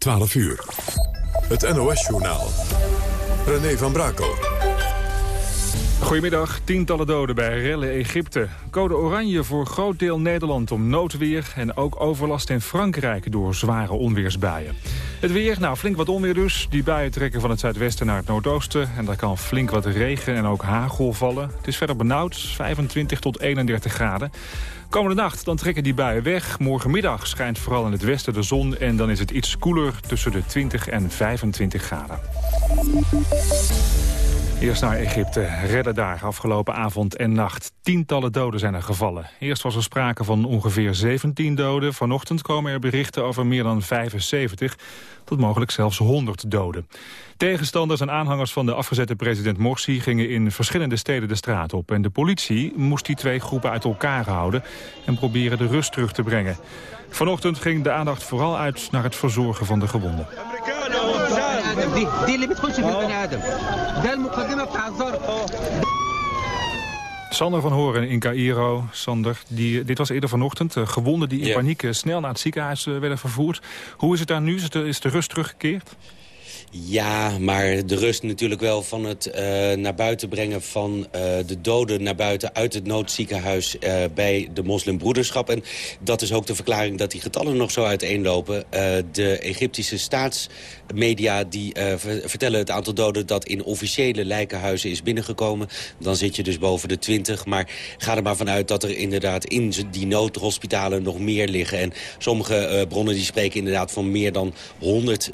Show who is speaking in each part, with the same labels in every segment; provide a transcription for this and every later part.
Speaker 1: 12 uur. Het NOS-journaal. René van Brakel.
Speaker 2: Goedemiddag. Tientallen doden bij rellen Egypte. Code oranje voor groot deel Nederland om noodweer... en ook overlast in Frankrijk door zware onweersbuien. Het weer, nou flink wat onweer dus. Die buien trekken van het zuidwesten naar het noordoosten... en daar kan flink wat regen en ook hagel vallen. Het is verder benauwd, 25 tot 31 graden. Komende nacht dan trekken die buien weg. Morgenmiddag schijnt vooral in het westen de zon... en dan is het iets koeler tussen de 20 en 25 graden. Eerst naar Egypte. Redden daar afgelopen avond en nacht. Tientallen doden zijn er gevallen. Eerst was er sprake van ongeveer 17 doden. Vanochtend komen er berichten over meer dan 75. Tot mogelijk zelfs 100 doden. Tegenstanders en aanhangers van de afgezette president Morsi... gingen in verschillende steden de straat op. En de politie moest die twee groepen uit elkaar houden... en proberen de rust terug te brengen. Vanochtend ging de aandacht vooral uit naar het verzorgen van de gewonden. Sander van Horen in Cairo. Sander, die, dit was eerder vanochtend. Uh, gewonden die in paniek eh, snel naar het ziekenhuis uh, werden vervoerd. Hoe is het daar nu? Is, het, is de rust teruggekeerd?
Speaker 3: Ja, maar de rust natuurlijk wel van het uh, naar buiten brengen van uh, de doden naar buiten uit het noodziekenhuis uh, bij de moslimbroederschap. En dat is ook de verklaring dat die getallen nog zo uiteenlopen. de Egyptische staatsmedia die vertellen het aantal doden dat in officiële lijkenhuizen is binnengekomen. Dan zit je dus boven de 20. Maar ga er maar vanuit dat er inderdaad in die noodhospitalen nog meer liggen. En sommige bronnen die spreken inderdaad van meer dan 100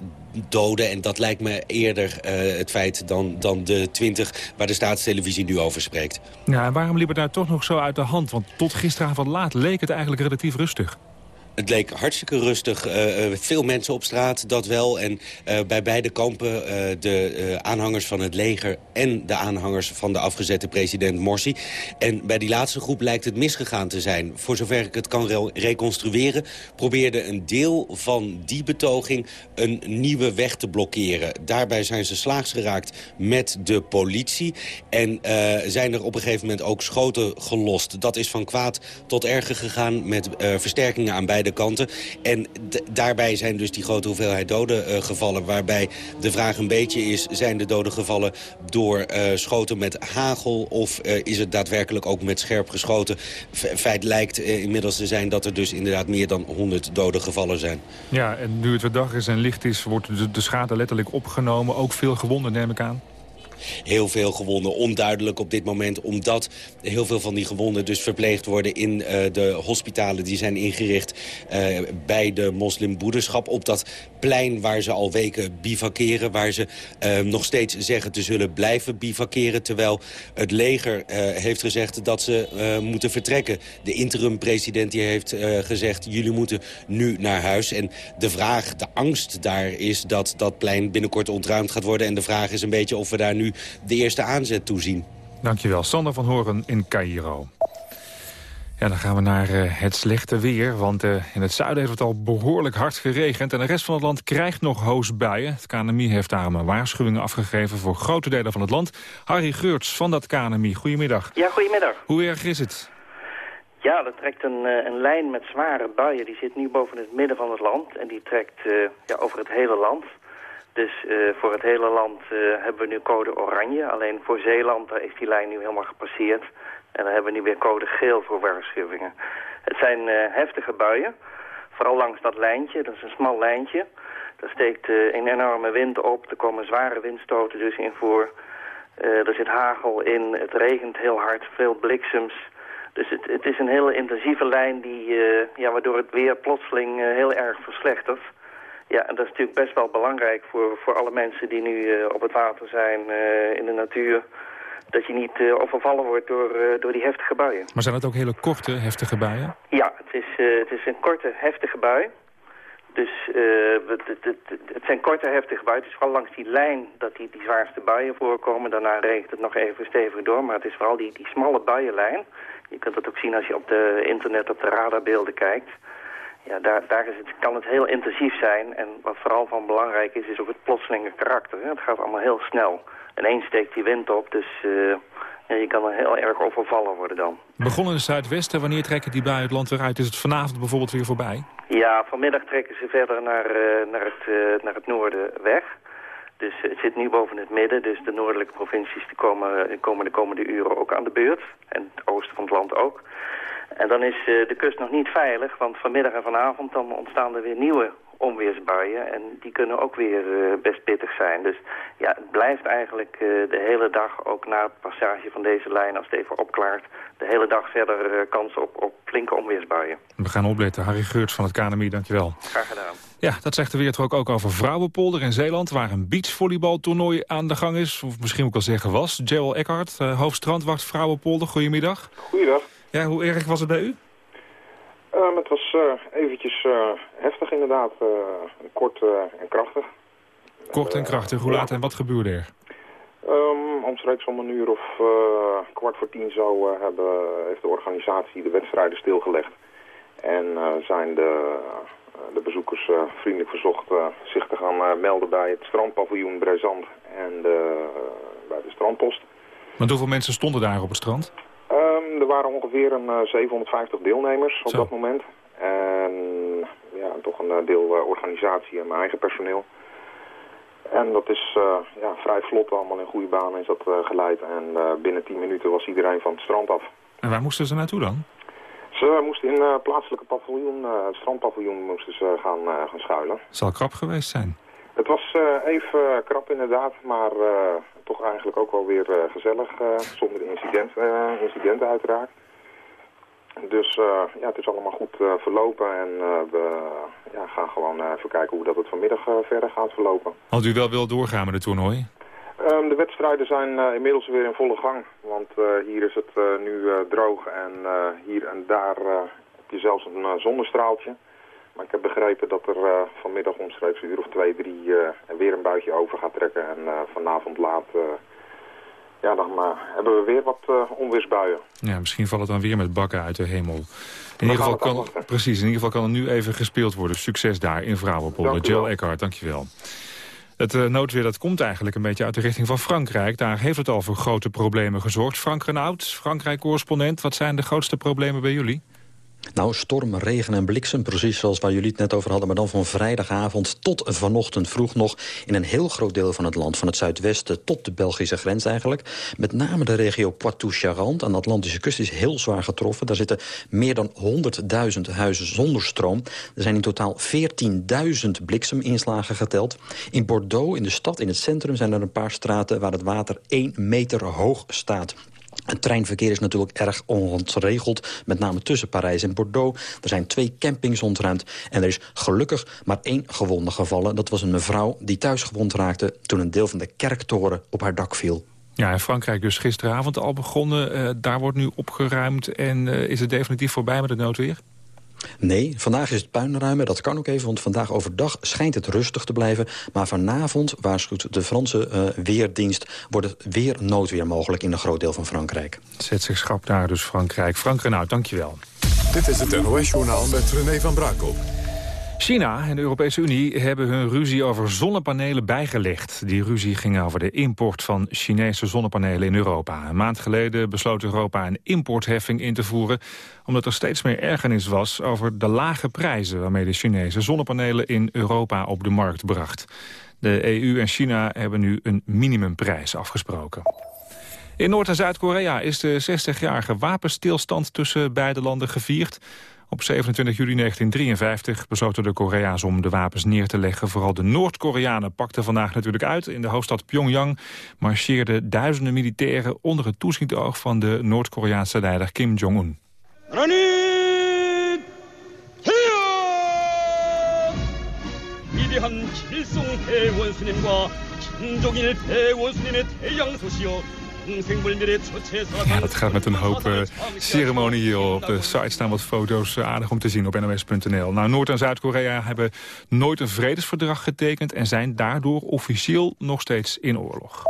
Speaker 3: doden. En dat lijkt me eerder uh, het feit dan, dan de 20 waar de staatstelevisie nu over spreekt.
Speaker 2: Ja, en waarom liep het daar toch nog zo uit de hand? Want tot gisteravond laat leek het eigenlijk relatief rustig.
Speaker 3: Het leek hartstikke rustig. Uh, veel mensen op straat, dat wel. En uh, bij beide kampen, de aanhangers van het leger... en de aanhangers van de afgezette president Morsi. En bij die laatste groep lijkt het misgegaan te zijn. Voor zover ik het kan re reconstrueren... probeerde een deel van die betoging een nieuwe weg te blokkeren. Daarbij zijn ze slaags geraakt met de politie. En zijn er op een gegeven moment ook schoten gelost. Dat is van kwaad tot erger gegaan met versterkingen aan beide kanten. En daarbij zijn dus die grote hoeveelheid doden uh, gevallen. Waarbij de vraag een beetje is, zijn de doden gevallen door uh, schoten met hagel... of uh, is het daadwerkelijk ook met scherp geschoten? feit lijkt inmiddels te zijn dat er dus inderdaad meer dan 100 doden gevallen zijn.
Speaker 2: Ja, en nu het weer dag is en licht is, wordt de, de schade letterlijk opgenomen. Ook veel gewonden, neem ik aan
Speaker 3: heel veel gewonden. Onduidelijk op dit moment, omdat heel veel van die gewonden dus verpleegd worden in uh, de hospitalen die zijn ingericht uh, bij de moslimbroederschap. Op dat plein waar ze al weken bivakeren, waar ze uh, nog steeds zeggen te zullen blijven bivakeren. Terwijl het leger heeft gezegd dat ze moeten vertrekken. De interim-president heeft gezegd, jullie moeten nu naar huis. En de vraag, de angst daar is dat dat plein binnenkort ontruimd gaat worden. En de vraag is een beetje of we daar nu de eerste aanzet toezien.
Speaker 2: Dankjewel. Sander van Horen in Cairo. Ja, dan gaan we naar uh, het slechte weer, want uh, in het zuiden heeft het al behoorlijk hard geregend... en de rest van het land krijgt nog hoosbuien. Het KNMI heeft daarom waarschuwingen afgegeven voor grote delen van het land. Harry Geurts van dat KNMI, goedemiddag.
Speaker 4: Ja, goedemiddag.
Speaker 2: Hoe erg is het?
Speaker 4: Ja, dat trekt een, uh, een lijn met zware buien. Die zit nu boven het midden van het land en die trekt ja, over het hele land... Dus uh, voor het hele land uh, hebben we nu code oranje. Alleen voor Zeeland daar is die lijn nu helemaal gepasseerd. En dan hebben we nu weer code geel voor waarschuwingen. Het zijn uh, heftige buien. Vooral langs dat lijntje. Dat is een smal lijntje. Daar steekt een enorme wind op. Er komen zware windstoten dus in voor. er zit hagel in. Het regent heel hard. Veel bliksems. Dus het, het is een hele intensieve lijn die, ja, waardoor het weer plotseling heel erg verslechtert. Ja, en dat is natuurlijk best wel belangrijk voor, voor alle mensen die nu uh, op het water zijn, uh, in de natuur. Dat je niet uh, overvallen wordt door, door die heftige buien.
Speaker 2: Maar zijn het ook hele korte, heftige buien?
Speaker 4: Ja, het is, het is een korte, heftige bui. Dus het, het, het, het, zijn korte, heftige buien. Het is vooral langs die lijn dat die, die zwaarste buien voorkomen. Daarna regent het nog even stevig door. Maar het is vooral die, die smalle buienlijn. Je kunt dat ook zien als je op de internet op de radarbeelden kijkt. Ja, daar, daar is het, kan het heel intensief zijn. En wat vooral van belangrijk is, is ook het plotselinge karakter. Het gaat allemaal heel snel. Ineens steekt die wind op, dus uh, Ja, je kan er heel erg overvallen worden dan.
Speaker 2: Begonnen in het zuidwesten, wanneer trekken die buien het land weer uit? Is het vanavond bijvoorbeeld weer voorbij?
Speaker 4: Ja, vanmiddag trekken ze verder naar, uh, naar, het, uh, naar het noorden weg. Dus het zit nu boven het midden, dus de noordelijke provincies die komen, komen de komende uren ook aan de beurt. En het oosten van het land ook. En dan is uh, de kust nog niet veilig, want vanmiddag en vanavond dan ontstaan er weer nieuwe onweersbuien. En die kunnen ook weer uh, best pittig zijn. Dus ja, het blijft eigenlijk uh, de hele dag, ook na het passage van deze lijn, als het even opklaart, de hele dag verder uh, kans op, op flinke onweersbuien.
Speaker 2: We gaan opletten. Harry Geurts van het KNMI, dankjewel.
Speaker 4: Graag gedaan.
Speaker 2: Ja, dat zegt de Weertrok ook over Vrouwenpolder in Zeeland... waar een beachvolleybaltoernooi aan de gang is. Of misschien ik wel zeggen was. Joel Eckhart, hoofdstrandwacht Vrouwenpolder. Goedemiddag.
Speaker 5: Goeiedag.
Speaker 2: Ja, hoe erg was het bij u?
Speaker 5: Um, het was uh, eventjes uh, heftig inderdaad. Uh, kort en krachtig.
Speaker 2: Kort en krachtig. Hoe laat en wat gebeurde er?
Speaker 5: Um, omstreeks om een uur of kwart voor tien zo hebben, heeft de organisatie de wedstrijden stilgelegd. En zijn de, de bezoekers vriendelijk verzocht zich te gaan melden bij het strandpaviljoen Brezand en de, bij de strandpost.
Speaker 2: Want hoeveel mensen stonden daar op het strand?
Speaker 5: Er waren ongeveer een, uh, 750 deelnemers op
Speaker 2: Zo.
Speaker 5: dat moment. En ja, toch een uh, deel uh, organisatie en mijn eigen personeel. En dat is ja, vrij vlot allemaal in goede banen is dat geleid. En binnen 10 minuten was iedereen van het strand af.
Speaker 2: En waar moesten ze naartoe dan?
Speaker 5: Ze moesten in het plaatselijke paviljoen, het strandpaviljoen, moesten ze gaan, gaan schuilen.
Speaker 2: Zal krap geweest zijn.
Speaker 5: Het was even krap inderdaad, maar toch eigenlijk ook wel weer uh, gezellig, zonder incident, incidenten uiteraard. Dus ja, het is allemaal goed verlopen en we ja, gaan gewoon even kijken hoe dat het vanmiddag verder gaat verlopen.
Speaker 2: Had u wel wil doorgaan met het toernooi?
Speaker 5: Um, de wedstrijden zijn inmiddels weer in volle gang, want hier is het nu droog en hier en daar heb je zelfs een zonnestraaltje. Maar ik heb begrepen dat er uh, vanmiddag omstreeks een uur of twee, drie uh, weer een buitje over gaat trekken. En uh, vanavond laat ja, dan hebben we weer wat onweersbuien.
Speaker 2: Ja, misschien vallen het dan weer met bakken uit de hemel. In ieder, geval kan, precies, in ieder geval kan er nu even gespeeld worden. Succes daar in Vrouwenpolder. Jill Eckhart, dankjewel. Het noodweer dat komt eigenlijk een beetje uit de richting van Frankrijk. Daar heeft het al voor grote problemen gezorgd. Frank Renaud, Frankrijk-correspondent. Wat zijn de grootste problemen bij jullie?
Speaker 6: Nou, storm, regen en bliksem, precies zoals waar jullie het net over hadden... maar dan van vrijdagavond tot vanochtend vroeg nog... in een heel groot deel van het land, van het zuidwesten tot de Belgische grens eigenlijk. Met name de regio Poitou-Charentes aan de Atlantische kust is heel zwaar getroffen. Daar zitten meer dan 100.000 huizen zonder stroom. Er zijn in totaal 14.000 blikseminslagen geteld. In Bordeaux, in de stad, in het centrum, zijn er een paar straten... waar het water 1 meter hoog staat. Het treinverkeer is natuurlijk erg ongeregeld, met name tussen Parijs en Bordeaux. Er zijn twee campings ontruimd en er is gelukkig maar één gewonde gevallen. Dat was een mevrouw die thuis gewond raakte toen een deel van de kerktoren op haar dak viel.
Speaker 2: Ja, in Frankrijk dus gisteravond al begonnen. Uh, daar wordt nu opgeruimd en uh, is het definitief voorbij met het noodweer?
Speaker 6: Nee, vandaag is het puinruimen. Dat kan ook even, want vandaag overdag schijnt het rustig te blijven. Maar vanavond, waarschuwt de Franse uh, Weerdienst... wordt het weer noodweer mogelijk in een groot deel van Frankrijk.
Speaker 2: Zet zich schrap daar dus Frankrijk. Frank Renaud, dankjewel.
Speaker 1: Dit is het NOS-journaal met René van Brakel.
Speaker 2: China en de Europese Unie hebben hun ruzie over zonnepanelen bijgelegd. Die ruzie ging over de import van Chinese zonnepanelen in Europa. Een maand geleden besloot Europa een importheffing in te voeren... omdat er steeds meer ergernis was over de lage prijzen... waarmee de Chinese zonnepanelen in Europa op de markt bracht. De EU en China hebben nu een minimumprijs afgesproken. In Noord- en Zuid-Korea is de 60-jarige wapenstilstand tussen beide landen gevierd... Op 27 juli 1953 besloten de Korea's om de wapens neer te leggen. Vooral de Noord-Koreanen pakten vandaag natuurlijk uit. In de hoofdstad Pyongyang marcheerden duizenden militairen... onder het toezicht van de Noord-Koreaanse leider Kim Jong-un. Ja, dat gaat met een hoop eh, ceremonieel. op de site staan wat foto's eh, aardig om te zien op nms.nl. Nou, Noord- en Zuid-Korea hebben nooit een vredesverdrag getekend en zijn daardoor officieel nog steeds in oorlog.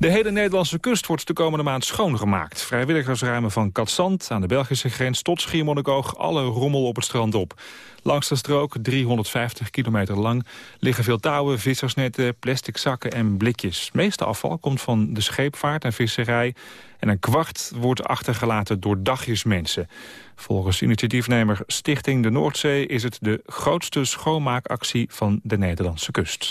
Speaker 2: De hele Nederlandse kust wordt de komende maand schoongemaakt. Vrijwilligers ruimen van Katzand aan de Belgische grens tot Schiermonnikoog alle rommel op het strand op. Langs de strook, 350 kilometer lang, liggen veel touwen, vissersnetten, plastic zakken en blikjes. Het meeste afval komt van de scheepvaart en visserij. En een kwart wordt achtergelaten door dagjesmensen. Volgens initiatiefnemer Stichting de Noordzee is het de grootste schoonmaakactie van de Nederlandse kust.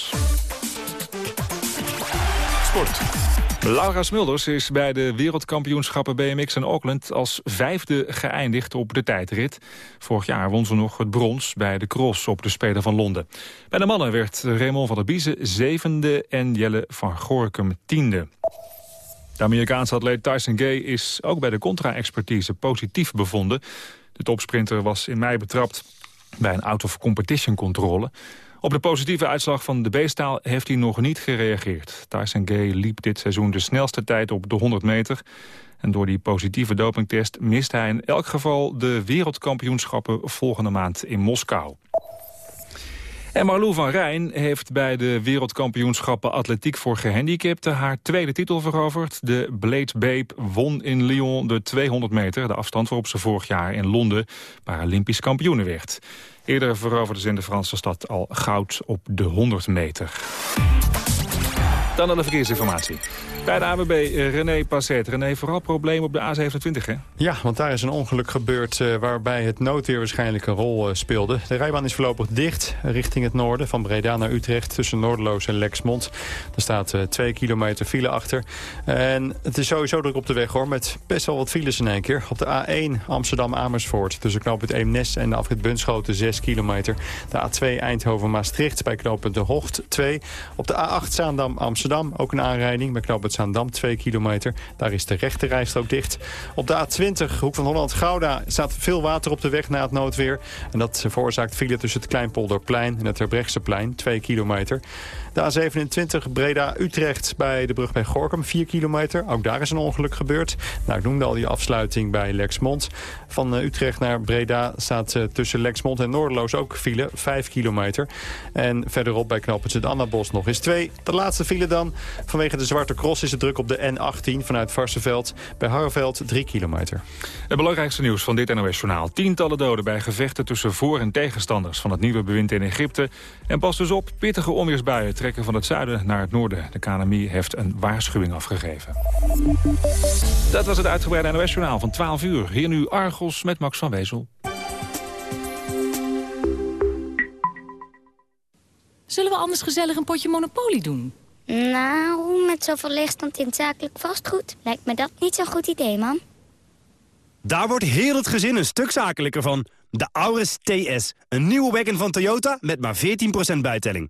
Speaker 1: Sport.
Speaker 2: Laura Smulders is bij de wereldkampioenschappen BMX in Auckland als vijfde geëindigd op de tijdrit. Vorig jaar won ze nog het brons bij de cross op de Spelen van Londen. Bij de mannen werd Raymond van der Biezen zevende en Jelle van Gorkum tiende. De Amerikaanse atleet Tyson Gay is ook bij de contra-expertise positief bevonden. De topsprinter was in mei betrapt bij een out-of-competition controle. Op de positieve uitslag van de B-staal heeft hij nog niet gereageerd. Tyson Gay liep dit seizoen de snelste tijd op de 100 meter. En door die positieve dopingtest mist hij in elk geval de wereldkampioenschappen volgende maand in Moskou. En Marlou van Rijn heeft bij de wereldkampioenschappen atletiek voor gehandicapten haar tweede titel veroverd. De Blade Babe won in Lyon de 200 meter, de afstand waarop ze vorig jaar in Londen Paralympisch kampioene werd. Eerder veroverde ze in de Franse stad al goud op de 100 meter. Dan naar de verkeersinformatie. Bij de AWB eh, René Passet. René, vooral probleem op de A27, hè?
Speaker 7: Ja, want daar is een ongeluk gebeurd uh, waarbij het noodweer waarschijnlijk een rol uh, speelde. De rijbaan is voorlopig dicht richting het noorden, van Breda naar Utrecht... tussen Noordeloos en Lexmond. Er staat uh, twee kilometer file achter. En het is sowieso druk op de weg, hoor, met best wel wat files in één keer. Op de A1 Amsterdam-Amersfoort tussen knooppunt Eemnes en de afrit Bunschoten 6 kilometer. De A2 Eindhoven-Maastricht bij knooppunt De Hocht 2. Op de A8 Zaandam-Amsterdam ook een aanrijding bij knooppunt Zaandam 2 kilometer. Daar is de rechte rijstrook dicht. Op de A20, hoek van Holland-Gouda, staat veel water op de weg na het noodweer. En dat veroorzaakt file tussen het Kleinpolderplein en het Herbrechtseplein, 2 kilometer. De A27 Breda-Utrecht bij de brug bij Gorkum, 4 kilometer. Ook daar is een ongeluk gebeurd. Nou, ik noemde al die afsluiting bij Lexmond. Van uh, Utrecht naar Breda staat uh, tussen Lexmond en Noordeloos ook file, 5 kilometer. En verderop bij knooppunt het Annabos nog eens 2. De laatste file dan. Vanwege de Zwarte Cross is het druk op de N18 vanuit Varsenveld. Bij Harreveld 3 kilometer.
Speaker 2: Het belangrijkste nieuws van dit NOS-journaal. Tientallen doden bij gevechten tussen voor- en tegenstanders van het nieuwe bewind in Egypte. En pas dus op, pittige onweersbuien trekken van het zuiden naar het noorden. De KNMI heeft een waarschuwing afgegeven. Dat was het uitgebreide NOS-journaal van 12 uur. Hier nu Argos met Max van Wezel.
Speaker 8: Zullen we anders gezellig een potje Monopoly doen?
Speaker 9: Nou, met zoveel leegstand in zakelijk vastgoed... lijkt me dat niet zo'n goed idee, man.
Speaker 10: Daar wordt heel het gezin een stuk zakelijker van. De Auris TS, een nieuwe wagon van Toyota met maar 14% bijtelling.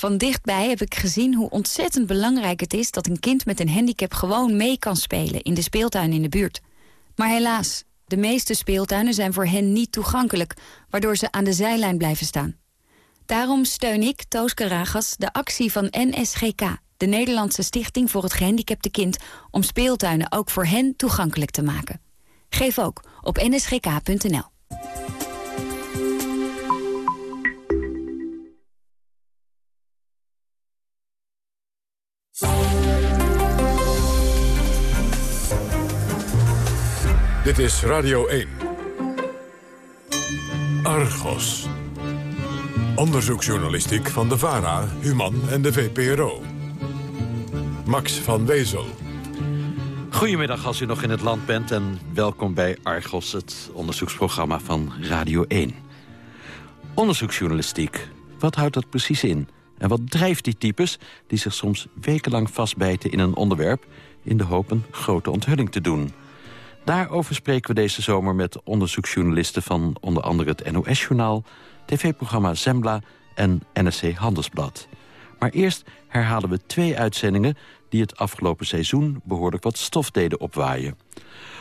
Speaker 8: Van dichtbij heb ik gezien hoe ontzettend belangrijk het is... dat een kind met een handicap gewoon mee kan spelen in de speeltuin in de buurt. Maar helaas, de meeste speeltuinen zijn voor hen niet toegankelijk... waardoor ze aan de zijlijn blijven staan. Daarom steun ik, Toos Karagas, de actie van NSGK... de Nederlandse Stichting voor het Gehandicapte Kind... om speeltuinen ook voor hen toegankelijk te maken. Geef ook op nsgk.nl.
Speaker 1: Dit is Radio 1. Argos. Onderzoeksjournalistiek van de VARA, Human en de VPRO. Max van Wezel.
Speaker 11: Goedemiddag als u nog in het land bent en welkom bij Argos, het onderzoeksprogramma van Radio 1. Onderzoeksjournalistiek, wat houdt dat precies in? En wat drijft die types die zich soms wekenlang vastbijten in een onderwerp... in de hoop een grote onthulling te doen? Daarover spreken we deze zomer met onderzoeksjournalisten... van onder andere het NOS-journaal, tv-programma Zembla en NSC Handelsblad. Maar eerst herhalen we twee uitzendingen... die het afgelopen seizoen behoorlijk wat stof deden opwaaien.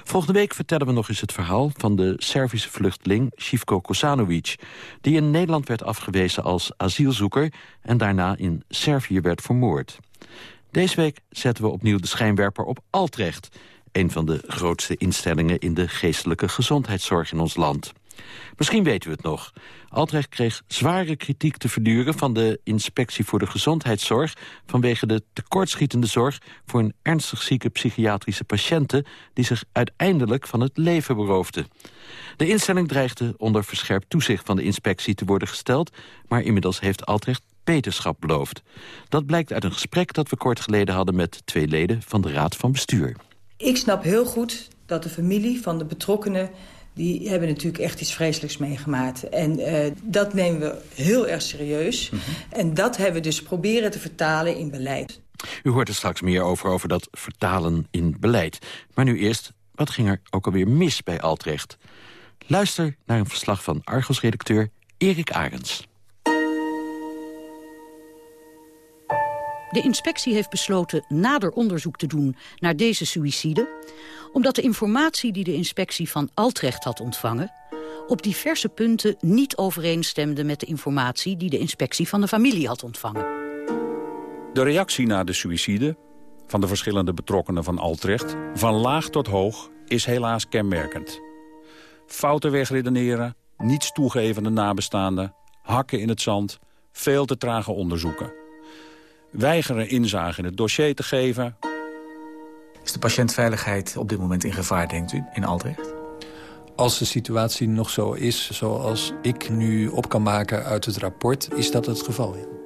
Speaker 11: Volgende week vertellen we nog eens het verhaal van de Servische vluchteling Sivko Kosanovic... die in Nederland werd afgewezen als asielzoeker en daarna in Servië werd vermoord. Deze week zetten we opnieuw de schijnwerper op Altrecht... een van de grootste instellingen in de geestelijke gezondheidszorg in ons land. Misschien weten we het nog. Altrecht kreeg zware kritiek te verduren van de Inspectie voor de Gezondheidszorg... vanwege de tekortschietende zorg voor een ernstig zieke psychiatrische patiënten... die zich uiteindelijk van het leven beroofden. De instelling dreigde onder verscherpt toezicht van de inspectie te worden gesteld... maar inmiddels heeft Altrecht beterschap beloofd. Dat blijkt uit een gesprek dat we kort geleden hadden... met twee leden van de Raad van Bestuur.
Speaker 12: Ik snap heel goed dat de familie van de betrokkenen die hebben natuurlijk echt iets vreselijks meegemaakt. En uh, dat nemen we heel erg serieus. Mm -hmm. En dat hebben we dus proberen te vertalen in beleid.
Speaker 11: U hoort er straks meer over, over dat vertalen in beleid. Maar nu eerst, wat ging er ook alweer mis bij Altrecht? Luister naar een verslag van Argos-redacteur Erik Arends.
Speaker 13: De inspectie heeft besloten nader onderzoek te doen naar deze suïcide omdat de informatie die de inspectie van Altrecht had ontvangen... op diverse punten niet overeenstemde met de informatie... die de inspectie van de familie had ontvangen.
Speaker 14: De reactie na de suïcide van de verschillende betrokkenen van Altrecht... van laag tot hoog, is helaas kenmerkend. Fouten wegredeneren, niets toegevende nabestaanden... hakken in het zand, veel te trage onderzoeken. Weigeren inzage in het dossier te geven
Speaker 15: is de patiëntveiligheid op dit moment in gevaar, denkt u, in Altrecht?
Speaker 16: Als de situatie nog zo is zoals ik nu op kan maken uit het rapport... is dat het geval, ja.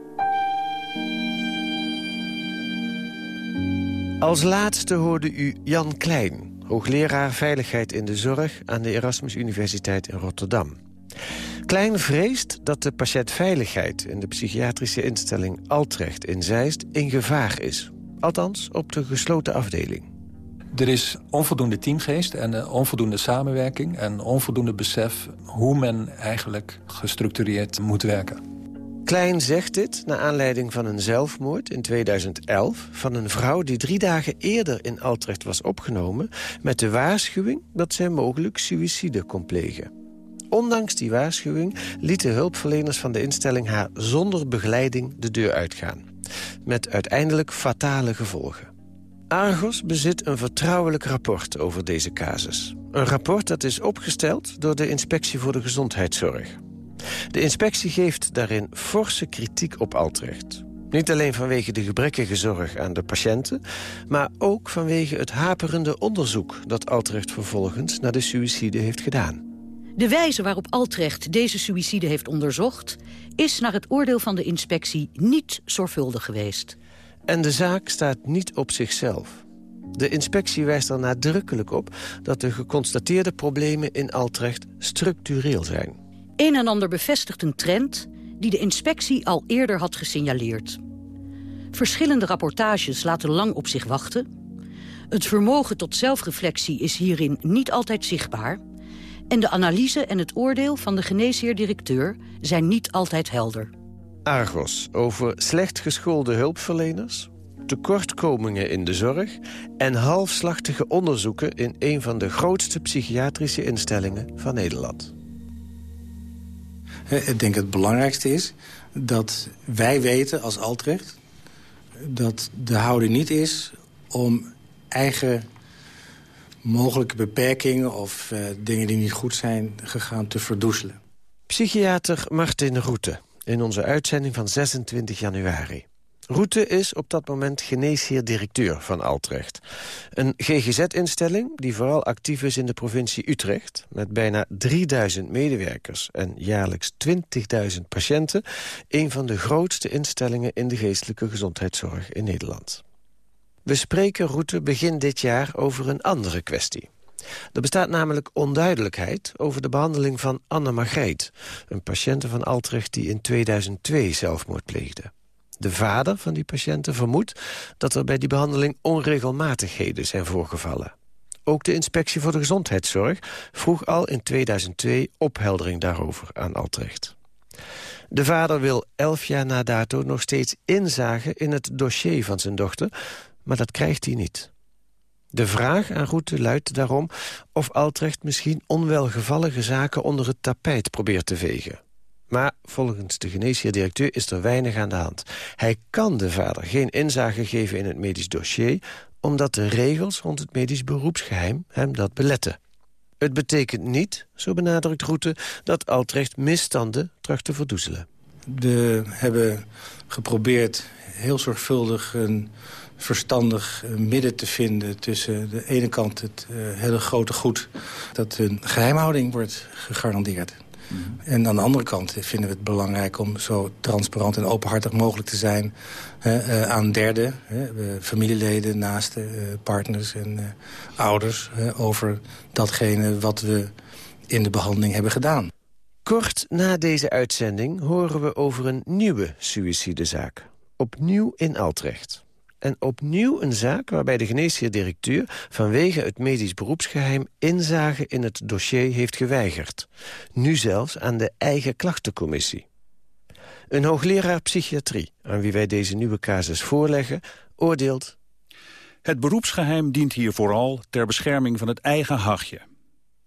Speaker 17: Als laatste hoorde u Jan Klein, hoogleraar Veiligheid in de Zorg... aan de Erasmus Universiteit in Rotterdam. Klein vreest dat de patiëntveiligheid in de psychiatrische instelling Altrecht in Zeist in gevaar is. Althans, op de gesloten afdeling.
Speaker 16: Er is onvoldoende teamgeest en uh, onvoldoende samenwerking... en onvoldoende besef hoe men eigenlijk gestructureerd moet werken.
Speaker 17: Klein zegt dit naar aanleiding van een zelfmoord in 2011... van een vrouw die drie dagen eerder in Altrecht was opgenomen... met de waarschuwing dat zij mogelijk suïcide kon plegen. Ondanks die waarschuwing lieten hulpverleners van de instelling haar zonder begeleiding de deur uitgaan. Met uiteindelijk fatale gevolgen. Argos bezit een vertrouwelijk rapport over deze casus. Een rapport dat is opgesteld door de Inspectie voor de Gezondheidszorg. De inspectie geeft daarin forse kritiek op Altrecht. Niet alleen vanwege de gebrekkige zorg aan de patiënten... maar ook vanwege het haperende onderzoek... dat Altrecht vervolgens naar de suïcide heeft gedaan.
Speaker 13: De wijze waarop Altrecht deze suïcide heeft onderzocht... is naar het oordeel van de inspectie niet zorgvuldig geweest.
Speaker 17: En de zaak staat niet op zichzelf. De inspectie wijst er nadrukkelijk op dat de geconstateerde problemen in Altrecht structureel zijn.
Speaker 13: Een en ander bevestigt een trend die de inspectie al eerder had gesignaleerd. Verschillende rapportages laten lang op zich wachten. Het vermogen tot zelfreflectie is hierin niet altijd zichtbaar. En de analyse en het oordeel van de geneesheer-directeur zijn niet altijd helder.
Speaker 17: Argos over slecht geschoolde hulpverleners, tekortkomingen in de zorg... en halfslachtige onderzoeken in een van de grootste psychiatrische instellingen van Nederland.
Speaker 18: Ik denk het belangrijkste is dat wij weten als Altrecht... dat de houding niet is om eigen mogelijke beperkingen... of uh, dingen die niet goed zijn gegaan te verdoezelen.
Speaker 17: Psychiater Martin Roete in onze uitzending van 26 januari. Route is op dat moment geneesheer-directeur van Altrecht. Een GGZ-instelling die vooral actief is in de provincie Utrecht... met bijna 3000 medewerkers en jaarlijks 20.000 patiënten... een van de grootste instellingen in de geestelijke gezondheidszorg in Nederland. We spreken Route begin dit jaar over een andere kwestie. Er bestaat namelijk onduidelijkheid over de behandeling van Anne Margreet... een patiënte van Altrecht die in 2002 zelfmoord pleegde. De vader van die patiënten vermoedt dat er bij die behandeling onregelmatigheden zijn voorgevallen. Ook de Inspectie voor de Gezondheidszorg vroeg al in 2002 opheldering daarover aan Altrecht. De vader wil elf jaar na dato nog steeds inzagen in het dossier van zijn dochter... maar dat krijgt hij niet. De vraag aan Roete luidt daarom of Altrecht misschien onwelgevallige zaken onder het tapijt probeert te vegen. Maar volgens de geneesheer-directeur is er weinig aan de hand. Hij kan de vader geen inzage geven in het medisch dossier... omdat de regels rond het medisch beroepsgeheim hem dat beletten. Het betekent niet, zo benadrukt Roete, dat Altrecht misstanden tracht te verdoezelen.
Speaker 18: We hebben geprobeerd heel zorgvuldig een verstandig midden te vinden... tussen de ene kant het uh, hele grote goed... dat een geheimhouding wordt gegarandeerd. En aan de andere kant vinden we het belangrijk om zo transparant en openhartig mogelijk te zijn uh, aan derden, familieleden, naasten, uh, partners en uh, ouders, over datgene wat we in de behandeling hebben gedaan.
Speaker 17: Kort na deze uitzending horen we over een nieuwe suïcidezaak. Opnieuw in Altrecht. En opnieuw een zaak waarbij de geneesheer-directeur... vanwege het medisch beroepsgeheim inzage in het dossier heeft geweigerd. Nu zelfs aan de eigen klachtencommissie. Een hoogleraar psychiatrie, aan wie wij deze nieuwe casus voorleggen... oordeelt...
Speaker 14: Het beroepsgeheim dient hier vooral ter bescherming van het eigen hachje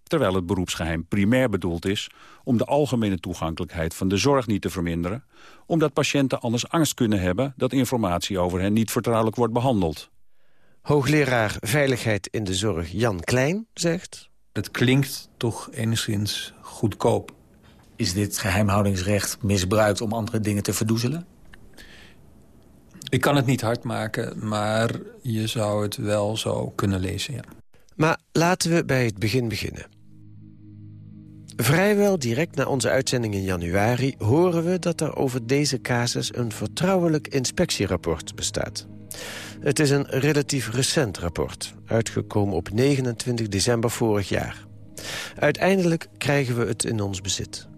Speaker 14: terwijl het beroepsgeheim primair bedoeld is om de algemene toegankelijkheid van de zorg niet te verminderen, omdat patiënten anders angst kunnen hebben dat informatie over hen niet vertrouwelijk wordt behandeld.
Speaker 17: Hoogleraar Veiligheid in de Zorg Jan Klein zegt...
Speaker 16: Het klinkt toch enigszins goedkoop.
Speaker 15: Is dit geheimhoudingsrecht misbruikt om andere dingen te verdoezelen?
Speaker 16: Ik kan het niet hard maken, maar je zou het wel zo kunnen lezen, ja.
Speaker 17: Maar laten we bij het begin beginnen. Vrijwel direct na onze uitzending in januari horen we dat er over deze casus een vertrouwelijk inspectierapport bestaat. Het is een relatief recent rapport, uitgekomen op 29 december vorig jaar. Uiteindelijk krijgen we het in ons bezit.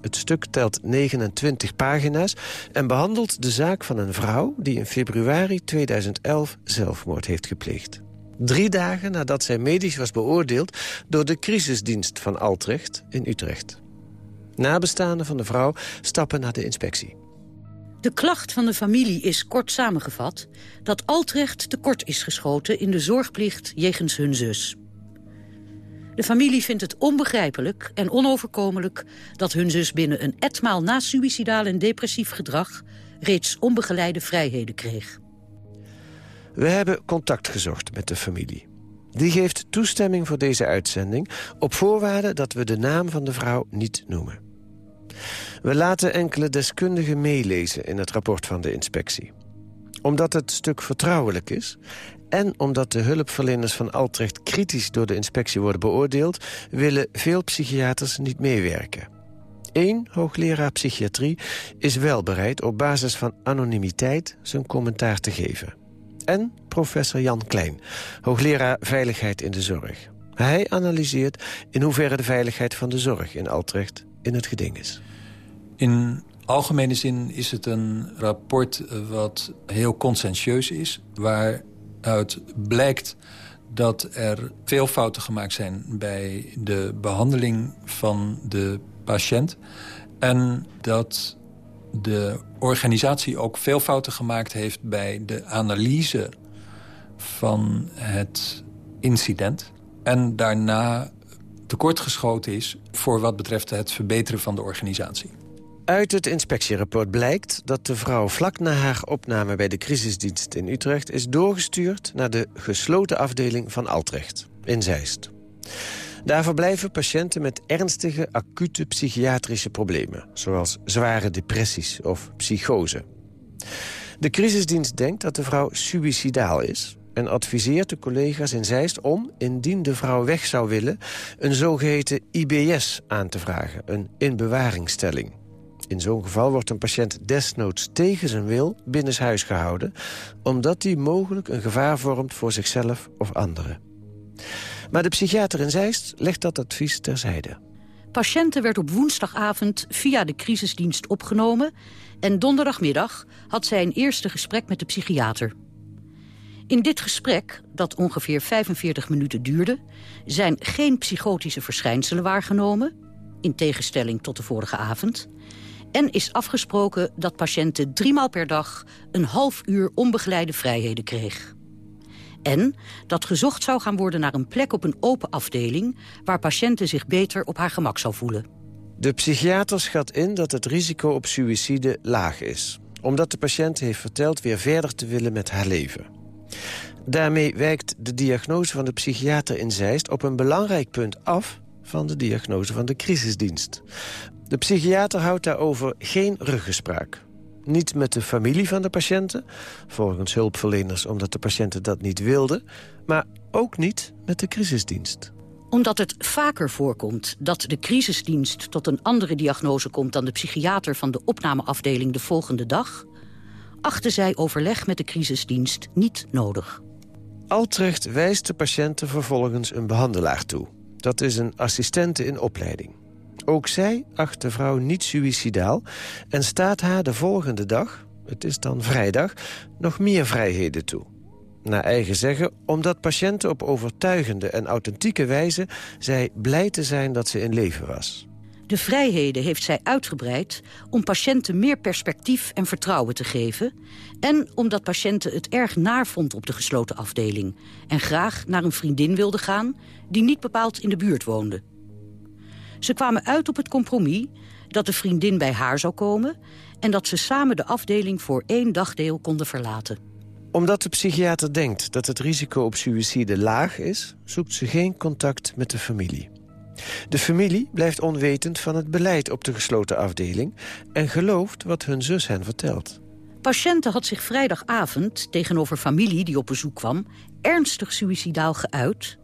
Speaker 17: Het stuk telt 29 pagina's en behandelt de zaak van een vrouw... die in februari 2011 zelfmoord heeft gepleegd. Drie dagen nadat zij medisch was beoordeeld... door de crisisdienst van Altrecht in Utrecht. Nabestaanden van de vrouw stappen naar de inspectie.
Speaker 13: De klacht van de familie is kort samengevat... dat Altrecht tekort is geschoten in de zorgplicht jegens hun zus. De familie vindt het onbegrijpelijk en onoverkomelijk... dat hun zus binnen een etmaal na suïcidaal en depressief gedrag... reeds onbegeleide vrijheden kreeg.
Speaker 17: We hebben contact gezocht met de familie. Die geeft toestemming voor deze uitzending... op voorwaarde dat we de naam van de vrouw niet noemen. We laten enkele deskundigen meelezen in het rapport van de inspectie. Omdat het stuk vertrouwelijk is... en omdat de hulpverleners van Altrecht kritisch door de inspectie worden beoordeeld... willen veel psychiaters niet meewerken. Eén hoogleraar psychiatrie is wel bereid op basis van anonimiteit zijn commentaar te geven en professor Jan Klein, hoogleraar Veiligheid in de Zorg. Hij analyseert in hoeverre de veiligheid van de zorg in Altrecht in het geding is.
Speaker 16: In algemene zin is het een rapport wat heel conscientieus is... waaruit blijkt dat er veel fouten gemaakt zijn bij de behandeling van de patiënt... en dat de organisatie ook veel fouten gemaakt heeft... bij de analyse van het incident. En daarna tekortgeschoten is voor wat betreft het verbeteren van de organisatie.
Speaker 17: Uit het inspectierapport blijkt dat de vrouw vlak na haar opname bij de crisisdienst in Utrecht is doorgestuurd naar de gesloten afdeling van Altrecht in Zeist. Daar verblijven patiënten met ernstige, acute psychiatrische problemen... zoals zware depressies of psychose. De crisisdienst denkt dat de vrouw suïcidaal is... en adviseert de collega's in Zeist om, indien de vrouw weg zou willen... een zogeheten IBS aan te vragen, een inbewaringstelling. In zo'n geval wordt een patiënt desnoods tegen zijn wil binnenshuis gehouden... omdat hij mogelijk een gevaar vormt voor zichzelf of anderen. Maar de psychiater in Zeist legt dat advies terzijde.
Speaker 13: Patiënte werd op woensdagavond via de crisisdienst opgenomen... en donderdagmiddag had zij een eerste gesprek met de psychiater. In dit gesprek, dat ongeveer 45 minuten duurde... zijn geen psychotische verschijnselen waargenomen... in tegenstelling tot de vorige avond... en is afgesproken dat patiënten driemaal per dag... een half uur onbegeleide vrijheden kreeg. En dat gezocht zou gaan worden naar een plek op een open afdeling... waar patiënten zich beter op haar gemak zou voelen.
Speaker 17: De psychiater schat in dat het risico op suïcide laag is. Omdat de patiënt heeft verteld weer verder te willen met haar leven. Daarmee wijkt de diagnose van de psychiater in Zeist op een belangrijk punt af van de diagnose van de crisisdienst. De psychiater houdt daarover geen ruggespraak. Niet met de familie van de patiënten, volgens hulpverleners omdat de patiënten dat niet wilden... maar ook niet met de crisisdienst
Speaker 13: omdat het vaker voorkomt dat de crisisdienst tot een andere diagnose komt... dan de psychiater van de opnameafdeling de volgende dag... achten zij overleg met de crisisdienst niet nodig.
Speaker 17: Altrecht wijst de patiënten vervolgens een behandelaar toe. Dat is een assistente in opleiding. Ook zij acht de vrouw niet suïcidaal en staat haar de volgende dag, het is dan vrijdag, nog meer vrijheden toe. Naar eigen zeggen, omdat patiënten op overtuigende en authentieke wijze... zei blij te zijn dat ze in leven was.
Speaker 13: De vrijheden heeft zij uitgebreid om patiënten meer perspectief en vertrouwen te geven... en omdat patiënten het erg naar vond op de gesloten afdeling... en graag naar een vriendin wilde gaan die niet bepaald in de buurt woonde. Ze kwamen uit op het compromis dat de vriendin bij haar zou komen... en dat ze samen de afdeling voor één dagdeel konden verlaten.
Speaker 17: Omdat de psychiater denkt dat het risico op suïcide laag is... zoekt ze geen contact met de familie. De familie blijft onwetend van het beleid op de gesloten afdeling... en gelooft wat hun zus hen vertelt.
Speaker 13: Patiënten had zich vrijdagavond tegenover familie die op bezoek kwam... ernstig suïcidaal geuit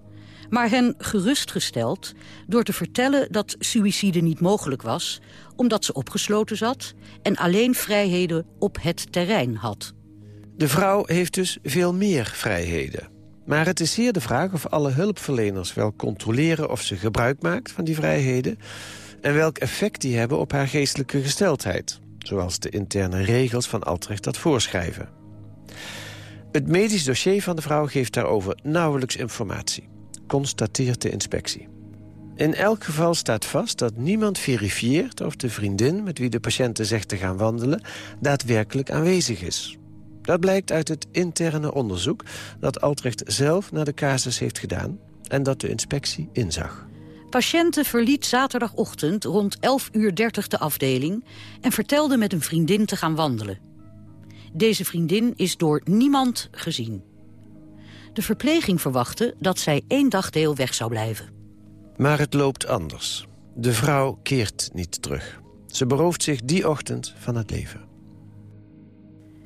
Speaker 13: maar hen gerustgesteld door te vertellen dat suïcide niet mogelijk was... omdat ze opgesloten zat en alleen vrijheden op het terrein had.
Speaker 17: De vrouw heeft dus veel meer vrijheden. Maar het is zeer de vraag of alle hulpverleners wel controleren... of ze gebruik maakt van die vrijheden... en welk effect die hebben op haar geestelijke gesteldheid... zoals de interne regels van Altrecht dat voorschrijven. Het medisch dossier van de vrouw geeft daarover nauwelijks informatie constateert de inspectie. In elk geval staat vast dat niemand verifieert of de vriendin... met wie de patiënte zegt te gaan wandelen, daadwerkelijk aanwezig is. Dat blijkt uit het interne onderzoek dat Altrecht zelf naar de casus heeft gedaan... en dat de inspectie inzag.
Speaker 13: Patiënte verliet zaterdagochtend rond 11.30 uur de afdeling... en vertelde met een vriendin te gaan wandelen. Deze vriendin is door niemand gezien. De verpleging verwachtte dat zij één dagdeel weg zou blijven.
Speaker 17: Maar het loopt anders. De vrouw keert niet terug. Ze berooft zich die ochtend van het leven.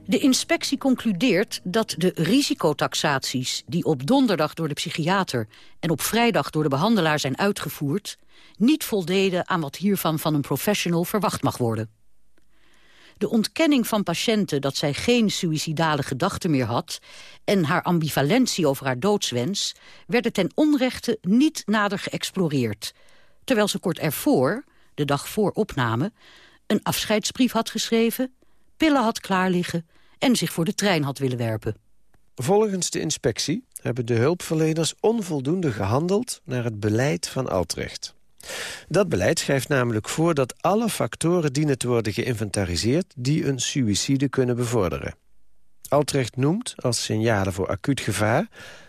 Speaker 13: De inspectie concludeert dat de risicotaxaties... die op donderdag door de psychiater en op vrijdag door de behandelaar zijn uitgevoerd... niet voldeden aan wat hiervan van een professional verwacht mag worden. De ontkenning van patiënten dat zij geen suïcidale gedachten meer had... en haar ambivalentie over haar doodswens... werden ten onrechte niet nader geëxploreerd. Terwijl ze kort ervoor, de dag voor opname... een afscheidsbrief had geschreven, pillen had klaarliggen... en zich voor de trein had willen werpen.
Speaker 17: Volgens de inspectie hebben de hulpverleners onvoldoende gehandeld... naar het beleid van Altrecht. Dat beleid schrijft namelijk voor dat alle factoren dienen te worden geïnventariseerd... die een suïcide kunnen bevorderen. Altrecht noemt als signalen voor acuut gevaar...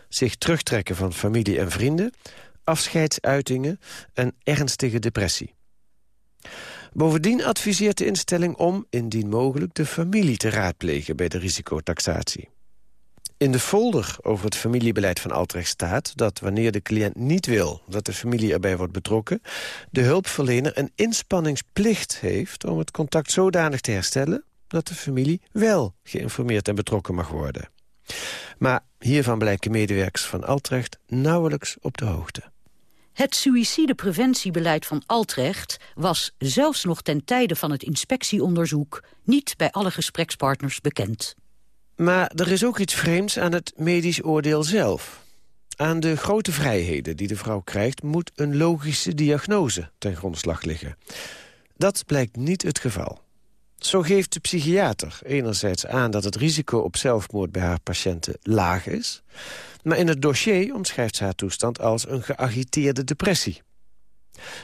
Speaker 17: zich terugtrekken van familie en vrienden... afscheidsuitingen en ernstige depressie. Bovendien adviseert de instelling om, indien mogelijk... de familie te raadplegen bij de risicotaxatie. In de folder over het familiebeleid van Altrecht staat... dat wanneer de cliënt niet wil dat de familie erbij wordt betrokken... de hulpverlener een inspanningsplicht heeft om het contact zodanig te herstellen... dat de familie wel geïnformeerd en betrokken mag worden. Maar hiervan blijken medewerkers van Altrecht nauwelijks op de hoogte.
Speaker 13: Het suïcidepreventiebeleid van Altrecht was zelfs nog ten tijde van het inspectieonderzoek niet bij alle gesprekspartners bekend.
Speaker 17: Maar er is ook iets vreemds aan het medisch oordeel zelf. Aan de grote vrijheden die de vrouw krijgt... moet een logische diagnose ten grondslag liggen. Dat blijkt niet het geval. Zo geeft de psychiater enerzijds aan dat het risico op zelfmoord bij haar patiënten laag is. Maar in het dossier omschrijft ze haar toestand als een geagiteerde depressie.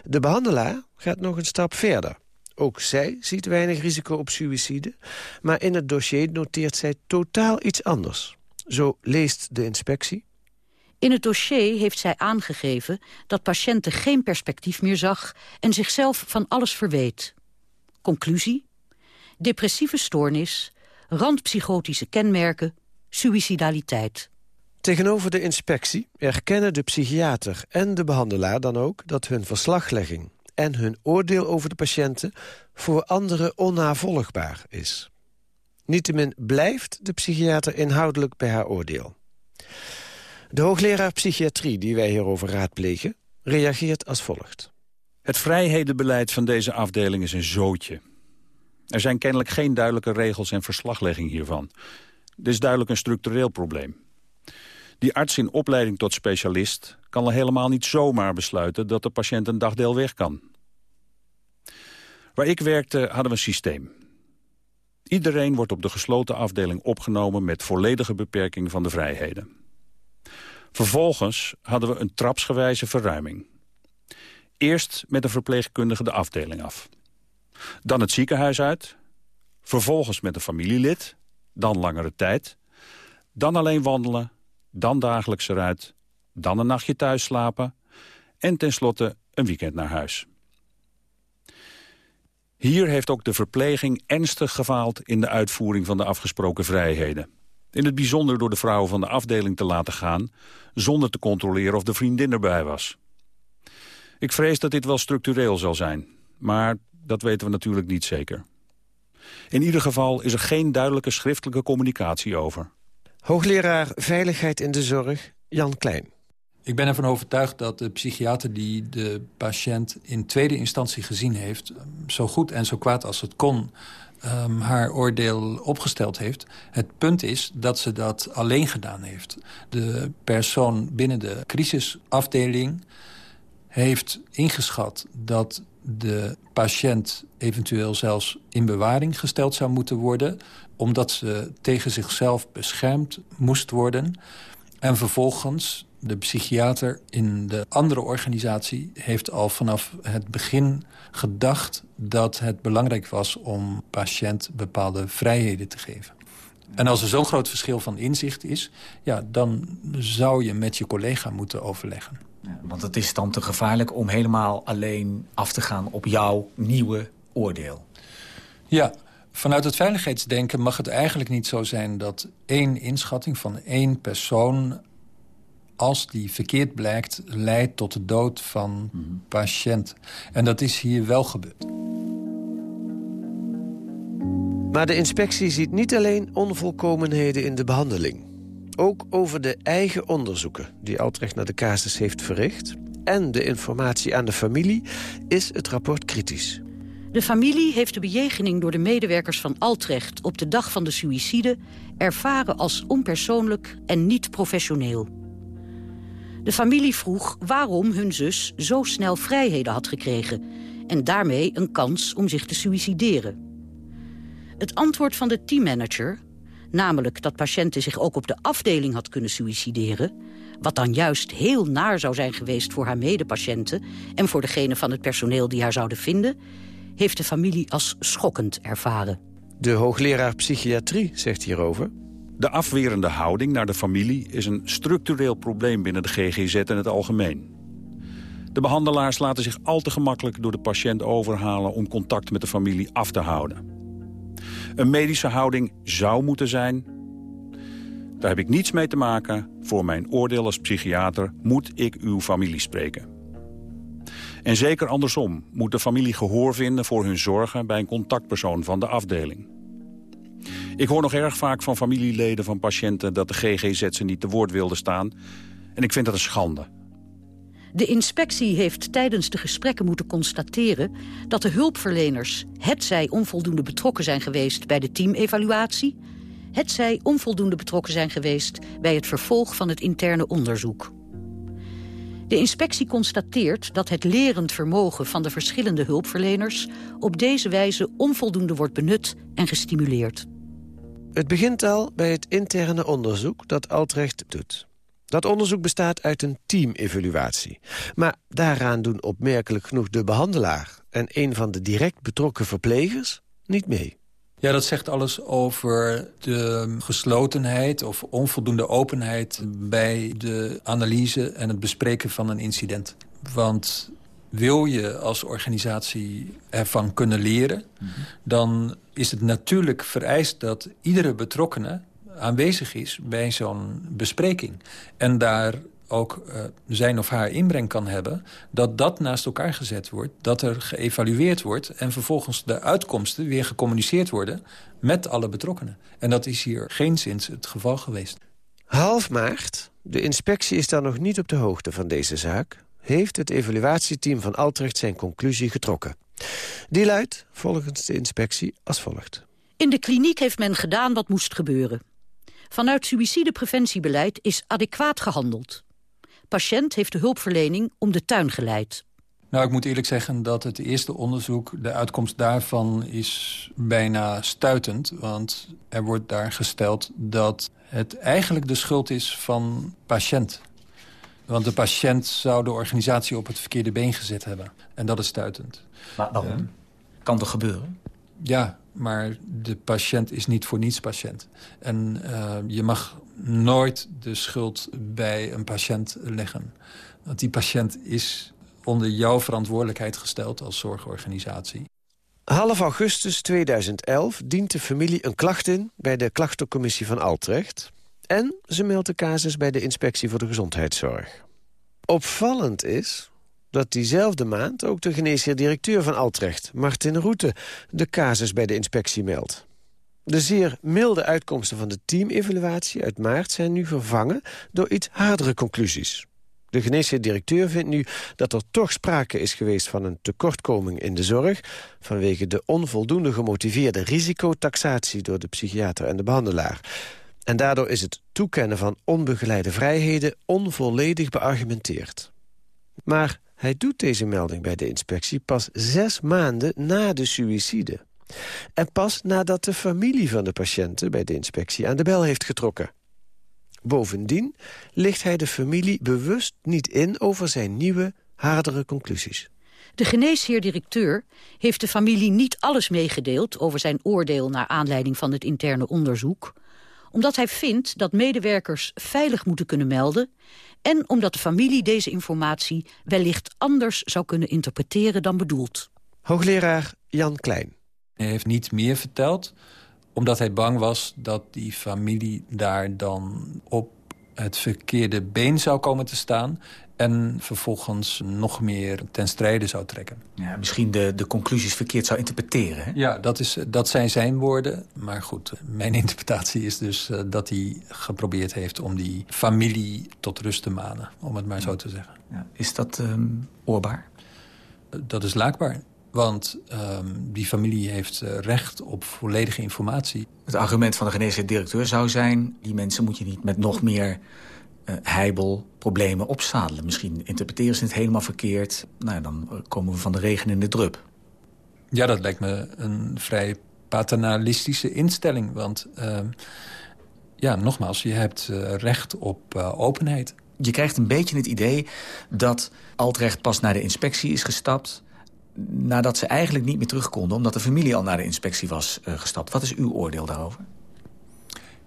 Speaker 17: De behandelaar gaat nog een stap verder. Ook zij ziet weinig risico op suïcide, maar in het dossier noteert zij totaal iets anders. Zo leest de inspectie.
Speaker 13: In het dossier heeft zij aangegeven dat patiënten geen perspectief meer zag... en zichzelf van alles verweet. Conclusie? Depressieve stoornis, randpsychotische kenmerken, suïcidaliteit.
Speaker 17: Tegenover de inspectie erkennen de psychiater en de behandelaar dan ook... dat hun verslaglegging en hun oordeel over de patiënten... voor anderen onnavolgbaar is. Niettemin blijft de psychiater inhoudelijk bij haar oordeel. De hoogleraar psychiatrie die wij hierover raadplegen... reageert als volgt.
Speaker 2: Het vrijhedenbeleid van deze afdeling is een zootje. Er zijn kennelijk geen duidelijke regels en verslaglegging hiervan. Dit is duidelijk een structureel probleem. Die arts in opleiding tot specialist kan al helemaal niet zomaar besluiten... dat de patiënt een dagdeel weg kan. Waar ik werkte hadden we een systeem. Iedereen wordt op de gesloten afdeling opgenomen... met volledige beperking van de vrijheden. Vervolgens hadden we een trapsgewijze verruiming. Eerst met een verpleegkundige de afdeling af. Dan het ziekenhuis uit. Vervolgens met een familielid. Dan langere tijd. Dan alleen wandelen. Dan dagelijks eruit. Dan een nachtje thuis slapen. En tenslotte een weekend naar huis. Hier heeft ook de verpleging ernstig gefaald in de uitvoering van de afgesproken vrijheden. In het bijzonder door de vrouwen van de afdeling te laten gaan... zonder te controleren of de vriendin erbij was. Ik vrees dat dit wel structureel zal zijn. Maar dat weten we natuurlijk niet zeker. In ieder geval is er geen duidelijke schriftelijke communicatie over.
Speaker 17: Hoogleraar Veiligheid in de Zorg, Jan Klein.
Speaker 16: Ik ben ervan overtuigd dat de psychiater die de patiënt in tweede instantie gezien heeft... zo goed en zo kwaad als het kon um, haar oordeel opgesteld heeft. Het punt is dat ze dat alleen gedaan heeft. De persoon binnen de crisisafdeling heeft ingeschat dat de patiënt eventueel zelfs in bewaring gesteld zou moeten worden... omdat ze tegen zichzelf beschermd moest worden. En vervolgens de psychiater in de andere organisatie heeft al vanaf het begin gedacht dat het belangrijk was om patiënt bepaalde vrijheden te geven. En als er zo'n groot verschil van inzicht is, ja, dan zou je met je collega moeten overleggen.
Speaker 19: Ja, want het is dan te gevaarlijk om helemaal alleen af te gaan op jouw nieuwe oordeel.
Speaker 16: Ja, vanuit het veiligheidsdenken mag het eigenlijk niet zo zijn... dat één inschatting van één persoon als die verkeerd blijkt, leidt tot de dood van mm patiënt. En dat is hier wel gebeurd.
Speaker 17: Maar de inspectie ziet niet alleen onvolkomenheden in de behandeling. Ook over de eigen onderzoeken die Altrecht naar de casus heeft verricht... en de informatie aan de familie is het rapport kritisch.
Speaker 13: De familie heeft de bejegening door de medewerkers van Altrecht... op de dag van de suïcide ervaren als onpersoonlijk en niet professioneel. De familie vroeg waarom hun zus zo snel vrijheden had gekregen... en daarmee een kans om zich te suïcideren. Het antwoord van de teammanager, namelijk dat patiënten zich ook op de afdeling had kunnen suïcideren... wat dan juist heel naar zou zijn geweest voor haar medepatiënten... en voor degene van het personeel die haar zouden vinden... heeft de familie als schokkend ervaren.
Speaker 17: De hoogleraar psychiatrie zegt hierover...
Speaker 2: De afwerende houding naar de familie is een structureel probleem binnen de GGZ in het algemeen. De behandelaars laten zich al te gemakkelijk door de patiënt overhalen om contact met de familie af te houden. Een medische houding zou moeten zijn... daar heb ik niets mee te maken, voor mijn oordeel als psychiater moet ik uw familie spreken. En zeker andersom moet de familie gehoor vinden voor hun zorgen bij een contactpersoon van de afdeling. Ik hoor nog erg vaak van familieleden van patiënten... dat de GGZ ze niet te woord wilde staan. En ik vind dat een schande.
Speaker 13: De inspectie heeft tijdens de gesprekken moeten constateren... dat de hulpverleners hetzij onvoldoende betrokken zijn geweest... bij de teamevaluatie... hetzij onvoldoende betrokken zijn geweest... bij het vervolg van het interne onderzoek. De inspectie constateert dat het lerend vermogen van de verschillende hulpverleners... op deze wijze onvoldoende wordt benut en gestimuleerd.
Speaker 17: Het begint al bij het interne onderzoek dat Altrecht doet. Dat onderzoek bestaat uit een teamevaluatie. Maar daaraan doen opmerkelijk genoeg de behandelaar... en een van de direct betrokken verplegers niet mee.
Speaker 16: Ja, dat zegt alles over de geslotenheid of onvoldoende openheid... bij de analyse en het bespreken van een incident. Want wil je als organisatie ervan kunnen leren... dan is het natuurlijk vereist dat iedere betrokkenen aanwezig is bij zo'n bespreking. En daar ook uh, zijn of haar inbreng kan hebben... dat dat naast elkaar gezet wordt, dat er geëvalueerd wordt... en vervolgens de uitkomsten weer gecommuniceerd worden met alle betrokkenen. En dat is hier geen sinds het geval geweest.
Speaker 17: Half maart, de inspectie is dan nog niet op de hoogte van deze zaak... heeft het evaluatieteam van Altrecht zijn conclusie getrokken. Die luidt, volgens de inspectie, als volgt.
Speaker 13: In de kliniek heeft men gedaan wat moest gebeuren. Vanuit suïcidepreventiebeleid is adequaat gehandeld. Patiënt heeft de hulpverlening om de tuin geleid.
Speaker 16: Nou, ik moet eerlijk zeggen dat het eerste onderzoek... de uitkomst daarvan is bijna stuitend. Want er wordt daar gesteld dat het eigenlijk de schuld is van patiënt. Want de patiënt zou de organisatie op het verkeerde been gezet hebben. En dat is stuitend.
Speaker 15: Maar waarom? Uh, kan toch gebeuren?
Speaker 16: Ja, maar de patiënt is niet voor niets patiënt. En uh, je mag nooit de schuld bij een patiënt leggen. Want die patiënt is onder jouw verantwoordelijkheid gesteld als zorgorganisatie.
Speaker 17: Half augustus 2011 dient de familie een klacht in... bij de klachtencommissie van Altrecht... en ze meldt de casus bij de Inspectie voor de Gezondheidszorg. Opvallend is dat diezelfde maand ook de geneesheer-directeur van Altrecht... Martin Roete de casus bij de inspectie meldt. De zeer milde uitkomsten van de teamevaluatie uit maart... zijn nu vervangen door iets hardere conclusies. De geneesheer-directeur vindt nu dat er toch sprake is geweest... van een tekortkoming in de zorg... vanwege de onvoldoende gemotiveerde risicotaxatie... door de psychiater en de behandelaar. En daardoor is het toekennen van onbegeleide vrijheden... onvolledig beargumenteerd. Maar hij doet deze melding bij de inspectie pas zes maanden na de suïcide. En pas nadat de familie van de patiënten bij de inspectie aan de bel heeft getrokken. Bovendien ligt hij de familie bewust niet in over zijn nieuwe, hardere conclusies.
Speaker 13: De geneesheer-directeur heeft de familie niet alles meegedeeld... over zijn oordeel naar aanleiding van het interne onderzoek omdat hij vindt dat medewerkers veilig moeten kunnen melden... en omdat de familie deze informatie wellicht anders zou kunnen interpreteren dan bedoeld.
Speaker 17: Hoogleraar Jan Klein.
Speaker 16: Hij heeft niet meer verteld, omdat hij bang was dat die familie daar dan op het verkeerde been zou komen te staan en vervolgens nog meer ten strijde zou trekken.
Speaker 15: Ja, misschien de, de conclusies verkeerd zou interpreteren. Hè?
Speaker 16: Ja, dat, is, dat zijn zijn woorden. Maar goed, mijn interpretatie is dus uh, dat hij geprobeerd heeft... om die familie tot rust te manen, om het maar zo te zeggen.
Speaker 15: Ja, is dat um, oorbaar?
Speaker 16: dat is laakbaar. Want um, die familie heeft uh, recht op volledige informatie.
Speaker 15: Het argument van de geneesheer directeur zou zijn... die mensen moet je niet met nog meer uh, heibel problemen opzadelen. Misschien interpreteren ze het helemaal verkeerd. Nou, dan komen we van de regen in de drup.
Speaker 16: Ja, dat lijkt me een vrij paternalistische instelling. Want uh, ja, nogmaals, je hebt uh, recht op uh, openheid.
Speaker 15: Je krijgt een beetje het idee dat Altrecht pas naar de inspectie is gestapt... nadat ze eigenlijk niet meer terug konden... omdat de familie al naar de inspectie was uh, gestapt. Wat is uw oordeel daarover?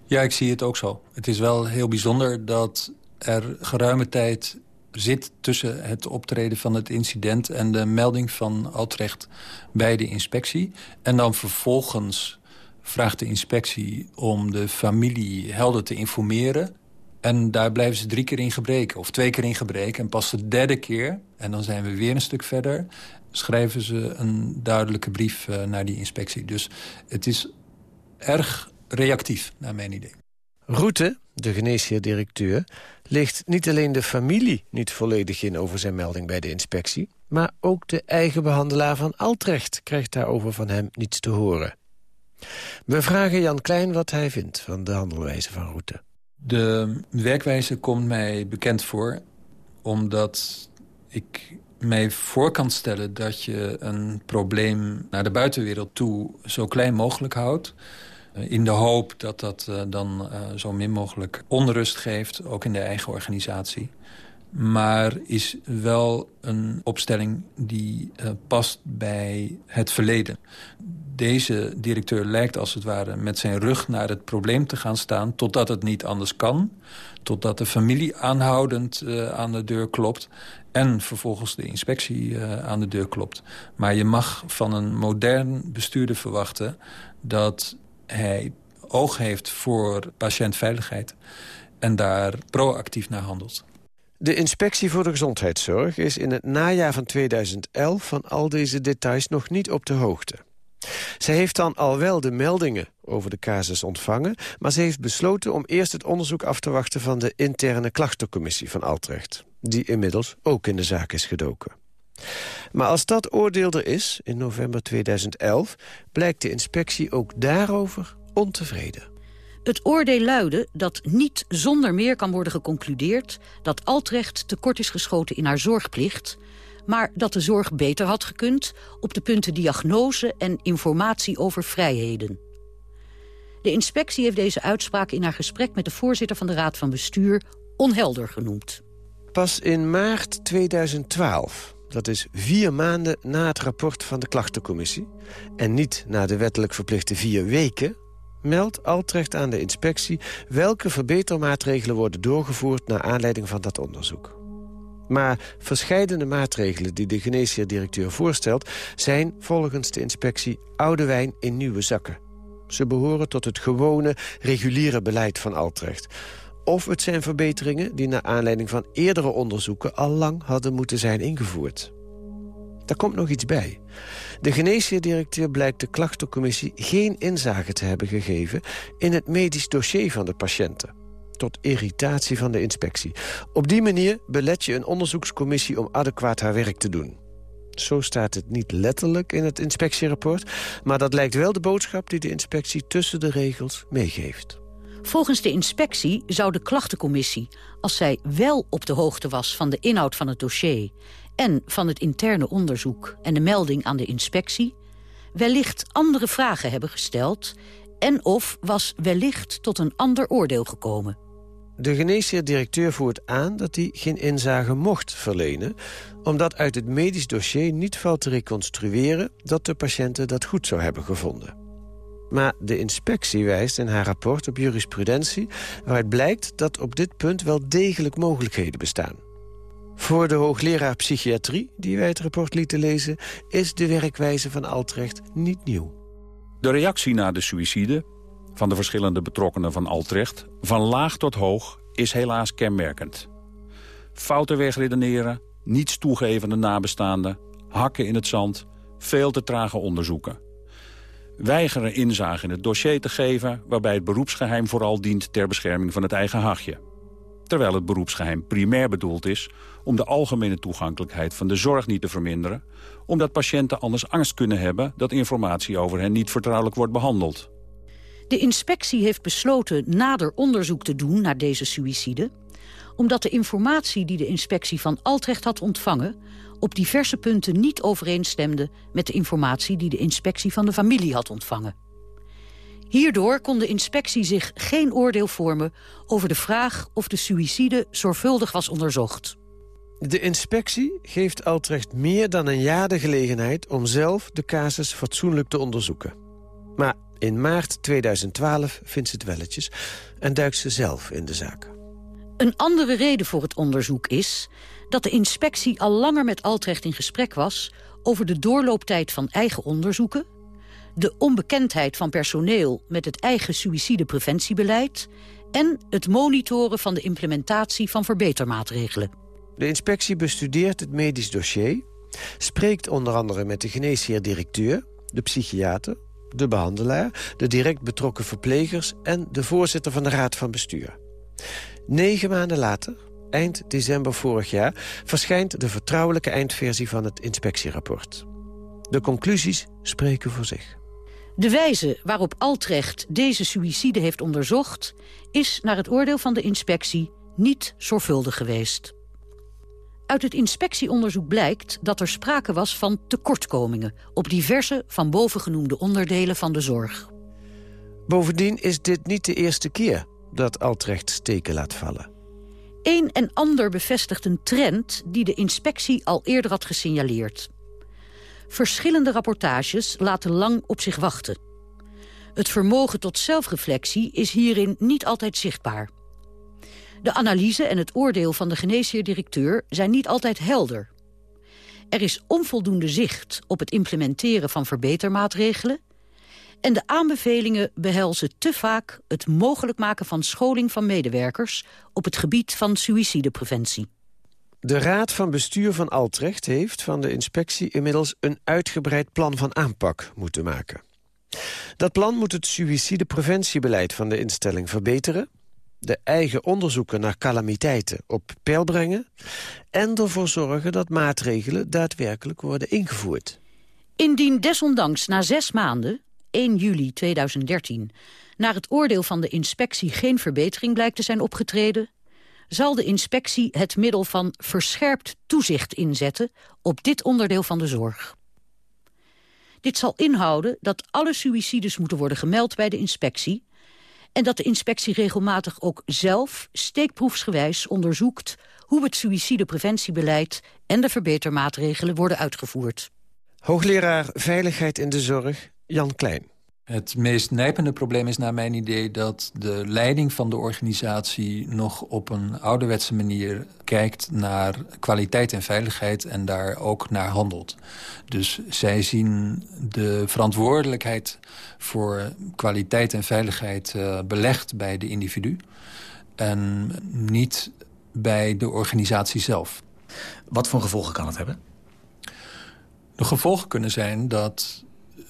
Speaker 16: Ja, ik zie het ook zo. Het is wel heel bijzonder dat er geruime tijd zit tussen het optreden van het incident... en de melding van Altrecht bij de inspectie. En dan vervolgens vraagt de inspectie om de familie helder te informeren. En daar blijven ze drie keer in gebreken, of twee keer in gebreken. En pas de derde keer, en dan zijn we weer een stuk verder... schrijven ze een duidelijke brief uh, naar die inspectie. Dus het is erg reactief, naar mijn idee.
Speaker 17: Route, de geneesheer-directeur, ligt niet alleen de familie niet volledig in over zijn melding bij de inspectie, maar ook de eigen behandelaar van Altrecht krijgt daarover van hem niets te horen. We vragen Jan Klein wat hij vindt van de handelwijze van Route.
Speaker 16: De werkwijze komt mij bekend voor, omdat ik mij voor kan stellen dat je een probleem naar de buitenwereld toe zo klein mogelijk houdt in de hoop dat dat uh, dan uh, zo min mogelijk onrust geeft, ook in de eigen organisatie. Maar is wel een opstelling die uh, past bij het verleden. Deze directeur lijkt als het ware met zijn rug naar het probleem te gaan staan... totdat het niet anders kan. Totdat de familie aanhoudend uh, aan de deur klopt. En vervolgens de inspectie uh, aan de deur klopt. Maar je mag van een modern bestuurder verwachten... dat hij oog heeft voor patiëntveiligheid en daar proactief naar handelt.
Speaker 17: De Inspectie voor de Gezondheidszorg is in het najaar van 2011 van al deze details nog niet op de hoogte. Zij heeft dan al wel de meldingen over de casus ontvangen... maar ze heeft besloten om eerst het onderzoek af te wachten... van de interne klachtencommissie van Altrecht... die inmiddels ook in de zaak is gedoken. Maar als dat oordeel er is, in november 2011... blijkt de inspectie ook daarover ontevreden.
Speaker 13: Het oordeel luidde dat niet zonder meer kan worden geconcludeerd... dat Altrecht tekort is geschoten in haar zorgplicht... maar dat de zorg beter had gekund op de punten diagnose en informatie over vrijheden. De inspectie heeft deze uitspraak in haar gesprek met de voorzitter van de Raad van Bestuur onhelder genoemd.
Speaker 17: Pas in maart 2012, dat is vier maanden na het rapport van de klachtencommissie... en niet na de wettelijk verplichte vier weken meldt Altrecht aan de inspectie... welke verbetermaatregelen worden doorgevoerd... naar aanleiding van dat onderzoek. Maar verscheidene maatregelen die de geneesheer-directeur voorstelt... zijn volgens de inspectie oude wijn in nieuwe zakken. Ze behoren tot het gewone, reguliere beleid van Altrecht. Of het zijn verbeteringen die naar aanleiding van eerdere onderzoeken... al lang hadden moeten zijn ingevoerd. Daar komt nog iets bij. De geneesheer-directeur blijkt de klachtencommissie geen inzage te hebben gegeven... in het medisch dossier van de patiënten. Tot irritatie van de inspectie. Op die manier belet je een onderzoekscommissie om adequaat haar werk te doen. Zo staat het niet letterlijk in het inspectierapport... maar dat lijkt wel de boodschap die de inspectie tussen de regels meegeeft.
Speaker 13: Volgens de inspectie zou de klachtencommissie, als zij wel op de hoogte was van de inhoud van het dossier en van het interne onderzoek en de melding aan de inspectie... wellicht andere vragen hebben gesteld... en of was wellicht tot een ander oordeel gekomen.
Speaker 17: De geneesheer-directeur voert aan dat hij geen inzage mocht verlenen... omdat uit het medisch dossier niet valt te reconstrueren... dat de patiënten dat goed zou hebben gevonden. Maar de inspectie wijst in haar rapport op jurisprudentie... waaruit blijkt dat op dit punt wel degelijk mogelijkheden bestaan. Voor de hoogleraar psychiatrie, die wij het rapport lieten lezen... is de werkwijze van Altrecht niet nieuw.
Speaker 14: De reactie na de suïcide van de verschillende betrokkenen van Altrecht... van laag tot hoog, is helaas kenmerkend. Fouten wegredeneren, niets toegevende nabestaanden... hakken in het zand, veel te trage onderzoeken. Weigeren inzage in het dossier te geven... waarbij het beroepsgeheim vooral dient ter bescherming van het eigen hachje terwijl het beroepsgeheim primair bedoeld is om de algemene toegankelijkheid van de zorg niet te verminderen, omdat patiënten anders angst kunnen hebben dat informatie over hen niet vertrouwelijk wordt behandeld.
Speaker 13: De inspectie heeft besloten nader onderzoek te doen naar deze suïcide, omdat de informatie die de inspectie van Altrecht had ontvangen op diverse punten niet overeenstemde met de informatie die de inspectie van de familie had ontvangen. Hierdoor kon de inspectie zich geen oordeel vormen over de vraag of de suïcide zorgvuldig was onderzocht.
Speaker 17: De inspectie geeft Altrecht meer dan een jaar de gelegenheid om zelf de casus fatsoenlijk te onderzoeken. Maar in maart 2012 vindt ze het welletjes en duikt ze zelf in de zaak.
Speaker 13: Een andere reden voor het onderzoek is dat de inspectie al langer met Altrecht in gesprek was over de doorlooptijd van eigen onderzoeken de onbekendheid van personeel met het eigen suïcidepreventiebeleid... en het monitoren van de implementatie van verbetermaatregelen.
Speaker 17: De inspectie bestudeert het medisch dossier... spreekt onder andere met de geneesheer-directeur, de psychiater... de behandelaar, de direct betrokken verplegers... en de voorzitter van de raad van bestuur. Negen maanden later, eind december vorig jaar... verschijnt de vertrouwelijke eindversie van het inspectierapport. De conclusies spreken voor zich.
Speaker 13: De wijze waarop Altrecht deze suïcide heeft onderzocht... is naar het oordeel van de inspectie niet zorgvuldig geweest. Uit het inspectieonderzoek blijkt dat er sprake was van tekortkomingen... op diverse van bovengenoemde onderdelen van de zorg.
Speaker 17: Bovendien is dit niet de eerste keer dat Altrecht steken laat vallen.
Speaker 13: Een en ander bevestigt een trend die de inspectie al eerder had gesignaleerd. Verschillende rapportages laten lang op zich wachten. Het vermogen tot zelfreflectie is hierin niet altijd zichtbaar. De analyse en het oordeel van de geneesheer-directeur zijn niet altijd helder. Er is onvoldoende zicht op het implementeren van verbetermaatregelen... en de aanbevelingen behelzen te vaak het mogelijk maken van scholing van medewerkers... op het gebied van suïcidepreventie.
Speaker 17: De Raad van Bestuur van Altrecht heeft van de inspectie inmiddels een uitgebreid plan van aanpak moeten maken. Dat plan moet het suïcidepreventiebeleid van de instelling verbeteren de eigen onderzoeken naar calamiteiten op peil brengen... en ervoor zorgen dat maatregelen daadwerkelijk worden ingevoerd.
Speaker 13: Indien desondanks na zes maanden, 1 juli 2013... naar het oordeel van de inspectie geen verbetering blijkt te zijn opgetreden... zal de inspectie het middel van verscherpt toezicht inzetten... op dit onderdeel van de zorg. Dit zal inhouden dat alle suïcides moeten worden gemeld bij de inspectie en dat de inspectie regelmatig ook zelf steekproefsgewijs onderzoekt hoe het suïcidepreventiebeleid en de verbetermaatregelen worden uitgevoerd.
Speaker 17: Hoogleraar Veiligheid in de Zorg, Jan Klein.
Speaker 16: Het meest nijpende probleem is naar mijn idee dat de leiding van de organisatie nog op een ouderwetse manier kijkt naar kwaliteit en veiligheid en daar ook naar handelt. Dus zij zien de verantwoordelijkheid voor kwaliteit en veiligheid uh, belegd bij de individu en niet bij de organisatie zelf.
Speaker 15: Wat voor gevolgen kan het hebben?
Speaker 16: De gevolgen kunnen zijn dat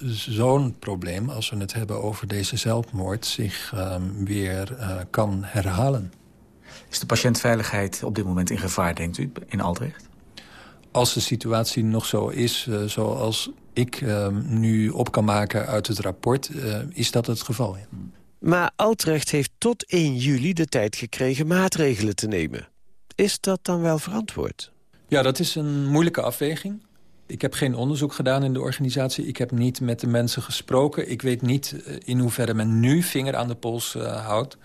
Speaker 16: zo'n probleem, als we het hebben over deze zelfmoord... zich um, weer uh, kan herhalen.
Speaker 15: Is de patiëntveiligheid op dit moment in gevaar, denkt u, in Altrecht?
Speaker 16: Als de situatie nog zo is uh, zoals ik uh, nu op kan maken uit het rapport... Uh, is dat het geval, ja.
Speaker 17: Maar Altrecht heeft tot 1 juli de tijd gekregen maatregelen te nemen. Is dat dan wel verantwoord?
Speaker 16: Ja, dat is een moeilijke afweging. Ik heb geen onderzoek gedaan in de organisatie. Ik heb niet met de mensen gesproken. Ik weet niet eh, in hoeverre men nu vinger aan de pols uh, houdt.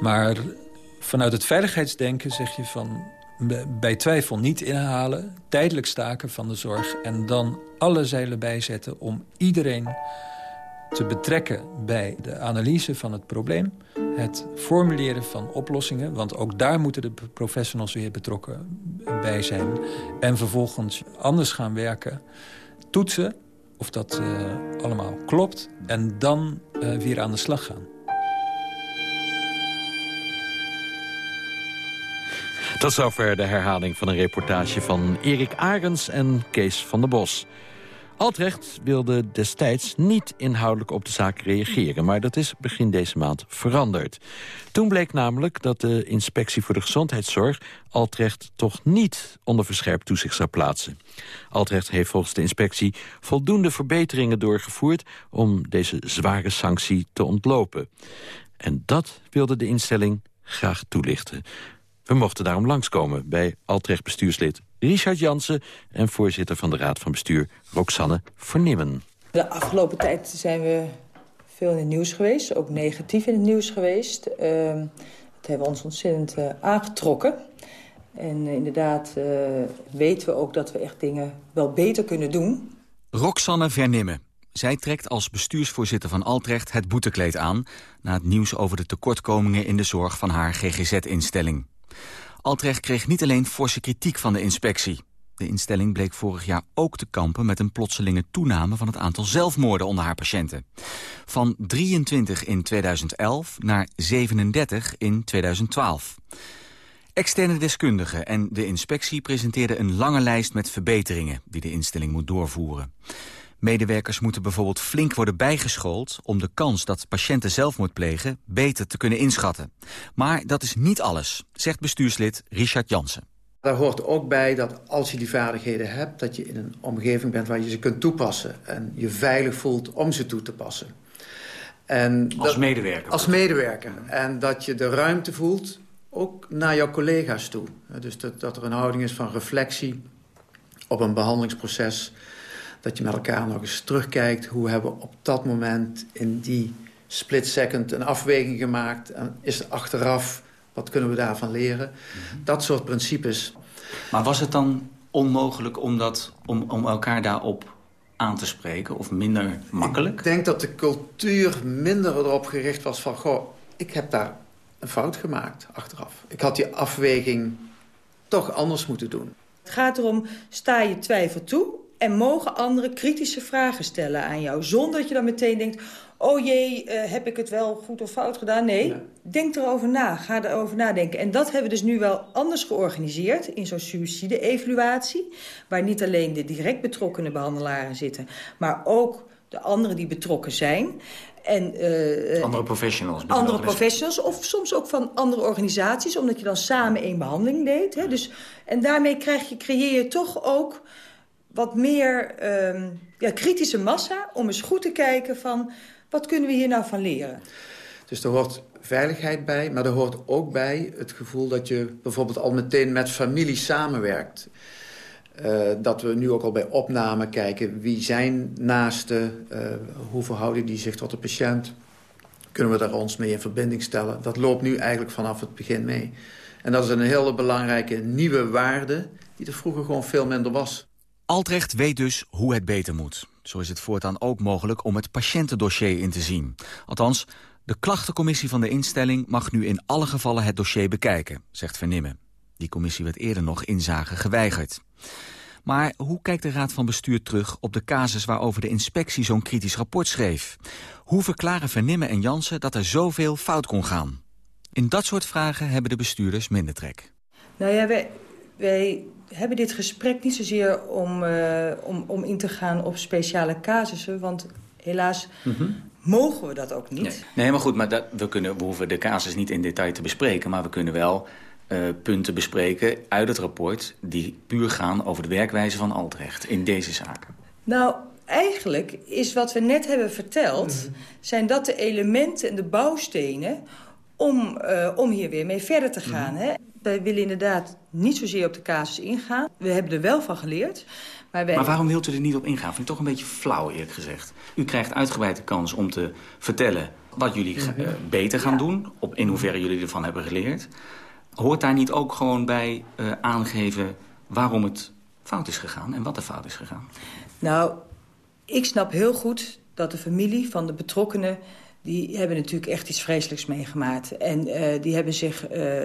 Speaker 16: Maar vanuit het veiligheidsdenken zeg je van... bij twijfel niet inhalen, tijdelijk staken van de zorg... en dan alle zeilen bijzetten om iedereen te betrekken bij de analyse van het probleem... het formuleren van oplossingen, want ook daar moeten de professionals weer betrokken bij zijn... en vervolgens anders gaan werken, toetsen of dat uh, allemaal klopt... en dan uh, weer aan de slag gaan.
Speaker 11: Tot zover de herhaling van een reportage van Erik Arens en Kees van der Bos. Altrecht wilde destijds niet inhoudelijk op de zaak reageren... maar dat is begin deze maand veranderd. Toen bleek namelijk dat de Inspectie voor de Gezondheidszorg... Altrecht toch niet onder verscherpt toezicht zou plaatsen. Altrecht heeft volgens de inspectie voldoende verbeteringen doorgevoerd... om deze zware sanctie te ontlopen. En dat wilde de instelling graag toelichten. We mochten daarom langskomen bij Altrecht bestuurslid Richard Jansen... en voorzitter van de Raad van Bestuur Roxanne Vernimmen.
Speaker 12: De afgelopen tijd zijn we veel in het nieuws geweest, ook negatief in het nieuws geweest. Uh, dat hebben we ons ontzettend uh, aangetrokken. En uh, inderdaad uh, weten we ook dat we echt dingen wel beter kunnen doen.
Speaker 19: Roxanne Vernimmen. Zij trekt als bestuursvoorzitter van Altrecht het boetekleed aan... na het nieuws over de tekortkomingen in de zorg van haar GGZ-instelling. Altrecht kreeg niet alleen forse kritiek van de inspectie. De instelling bleek vorig jaar ook te kampen met een plotselinge toename van het aantal zelfmoorden onder haar patiënten. Van 23 in 2011 naar 37 in 2012. Externe deskundigen en de inspectie presenteerden een lange lijst met verbeteringen die de instelling moet doorvoeren. Medewerkers moeten bijvoorbeeld flink worden bijgeschoold... om de kans dat patiënten zelfmoord plegen beter te kunnen inschatten. Maar dat is niet alles, zegt bestuurslid Richard Jansen.
Speaker 20: Daar hoort ook bij dat als je die vaardigheden hebt... dat je in een omgeving bent waar je ze kunt toepassen... en je veilig voelt om ze toe te passen.
Speaker 15: En als medewerker?
Speaker 20: Als medewerker. En dat je de ruimte voelt, ook naar jouw collega's toe. Dus dat, dat er een houding is van reflectie op een behandelingsproces dat je met elkaar nog eens terugkijkt... hoe hebben we op dat moment in die split second een afweging gemaakt... en is er achteraf Wat kunnen we daarvan leren? Dat soort principes.
Speaker 19: Maar was het dan onmogelijk om, dat, om, om elkaar daarop aan te spreken? Of minder makkelijk?
Speaker 20: Ik denk dat de cultuur minder erop gericht was van... goh, ik heb daar een fout gemaakt achteraf. Ik had die afweging toch anders moeten doen.
Speaker 12: Het gaat erom, sta je twijfel toe... en mogen anderen kritische vragen stellen aan jou... zonder dat je dan meteen denkt... oh jee, uh, heb ik het wel goed of fout gedaan? Nee, denk erover na, ga erover nadenken. En dat hebben we dus nu wel anders georganiseerd... in zo'n suïcide-evaluatie... waar niet alleen de direct betrokkenen behandelaren zitten... maar ook de anderen die betrokken zijn...
Speaker 19: En, uh, andere professionals?
Speaker 12: Andere professionals, of soms ook van andere organisaties... omdat je dan samen één behandeling deed. Hè? Dus, en daarmee krijg je, creëer je toch ook wat meer uh, ja, kritische massa... om eens goed te kijken van, wat kunnen we hier nou van leren?
Speaker 20: Dus er hoort veiligheid bij, maar er hoort ook bij het gevoel... dat je bijvoorbeeld al meteen met familie samenwerkt... Uh, dat we nu ook al bij opname kijken wie zijn naasten, uh, hoe verhouden die zich tot de patiënt. Kunnen we daar ons mee in verbinding stellen? Dat loopt nu eigenlijk vanaf het begin mee. En dat is een hele belangrijke nieuwe waarde die er vroeger gewoon veel minder was.
Speaker 19: Altrecht weet dus hoe het beter moet. Zo is het voortaan ook mogelijk om het patiëntendossier in te zien. Althans, de klachtencommissie van de instelling mag nu in alle gevallen het dossier bekijken, zegt Vernimmen. Die commissie werd eerder nog inzage geweigerd. Maar hoe kijkt de Raad van Bestuur terug op de casus waarover de inspectie zo'n kritisch rapport schreef? Hoe verklaren Vernimmen en Jansen dat er zoveel fout kon gaan? In dat soort vragen hebben de bestuurders minder trek.
Speaker 12: Nou ja, wij, wij hebben dit gesprek niet zozeer om, uh, om, om in te gaan op speciale casussen. Want helaas mm -hmm. mogen we dat ook niet.
Speaker 19: Nee, nee maar goed, maar dat, we, kunnen, we hoeven de casus niet in detail te bespreken. Maar we kunnen wel uh, punten bespreken uit het rapport... die puur gaan over de werkwijze van Altrecht in deze zaken.
Speaker 12: Nou, eigenlijk is wat we net hebben verteld... Mm -hmm. zijn dat de elementen en de bouwstenen om, uh, om hier weer mee verder te gaan. Mm -hmm. hè? Wij willen inderdaad niet zozeer op de casus ingaan. We hebben er wel van geleerd.
Speaker 19: Maar, wij... maar waarom wilt u er niet op ingaan? Vind ik toch een beetje flauw, eerlijk gezegd. U krijgt uitgebreid de kans om te vertellen wat jullie uh, beter gaan ja. doen. Op, in hoeverre jullie ervan hebben geleerd. Hoort daar niet ook gewoon bij uh, aangeven waarom het fout is gegaan en wat er fout is gegaan?
Speaker 12: Nou, ik snap heel goed dat de familie van de betrokkenen die hebben natuurlijk echt iets vreselijks meegemaakt. En uh, die hebben zich... Uh,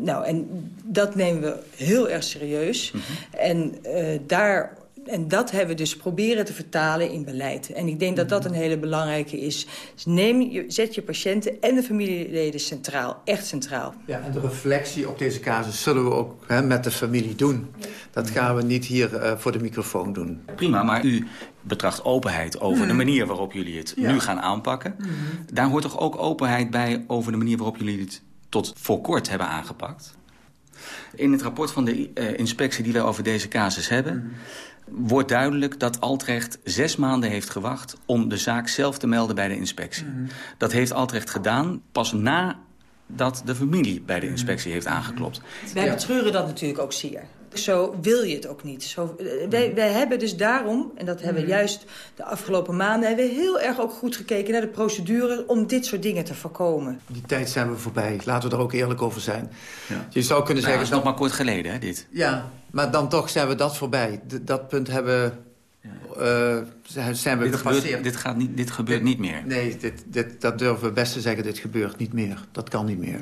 Speaker 12: nou, en dat nemen we heel erg serieus. Mm -hmm. En uh, daar... En dat hebben we dus proberen te vertalen in beleid. En ik denk dat dat een hele belangrijke is. Dus neem je, zet je patiënten en de familieleden centraal. Echt centraal.
Speaker 20: Ja, en de reflectie op deze casus zullen we ook hè, met de familie doen. Dat gaan we niet hier uh, voor de microfoon doen.
Speaker 19: Prima, maar u betracht openheid over mm. de manier waarop jullie het ja. nu gaan aanpakken. Mm. Daar hoort toch ook openheid bij over de manier waarop jullie het tot voor kort hebben aangepakt? In het rapport van de uh, inspectie die wij over deze casus hebben... Mm. wordt duidelijk dat Altrecht zes maanden heeft gewacht... om de zaak zelf te melden bij de inspectie. Dat heeft Altrecht gedaan pas nadat de familie bij de inspectie heeft aangeklopt.
Speaker 12: Wij betreuren dat natuurlijk ook zeer. Zo wil je het ook niet. Zo, wij, wij hebben dus daarom, en dat hebben we juist de afgelopen maanden... hebben we heel erg ook goed gekeken naar de procedure... om dit soort dingen te voorkomen.
Speaker 20: Die tijd zijn we voorbij. Laten we er ook eerlijk over zijn.
Speaker 19: Ja.
Speaker 20: Je zou kunnen
Speaker 19: nou,
Speaker 20: zeggen...
Speaker 19: dat is nog maar kort geleden, hè, dit?
Speaker 20: Ja, maar dan toch zijn we dat voorbij. D dat punt hebben... Uh, zijn we
Speaker 19: dit gebeurt, dit, gaat niet, dit gebeurt
Speaker 20: dit,
Speaker 19: niet meer.
Speaker 20: Nee, dit, dit, dat durven we best te zeggen. Dit gebeurt niet meer. Dat kan niet meer.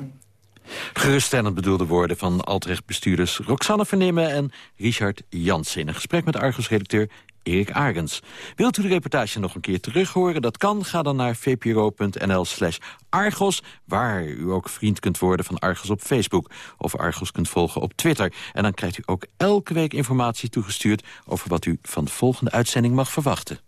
Speaker 11: Geruststellend bedoelde woorden van Altrecht-bestuurders Roxanne Vernimmen en Richard Jansen. In een gesprek met Argos-redacteur Erik Arends. Wilt u de reportage nog een keer terug horen? Dat kan. Ga dan naar vpro.nl slash Argos, waar u ook vriend kunt worden van Argos op Facebook. Of Argos kunt volgen op Twitter. En dan krijgt u ook elke week informatie toegestuurd... over wat u van de volgende uitzending mag verwachten.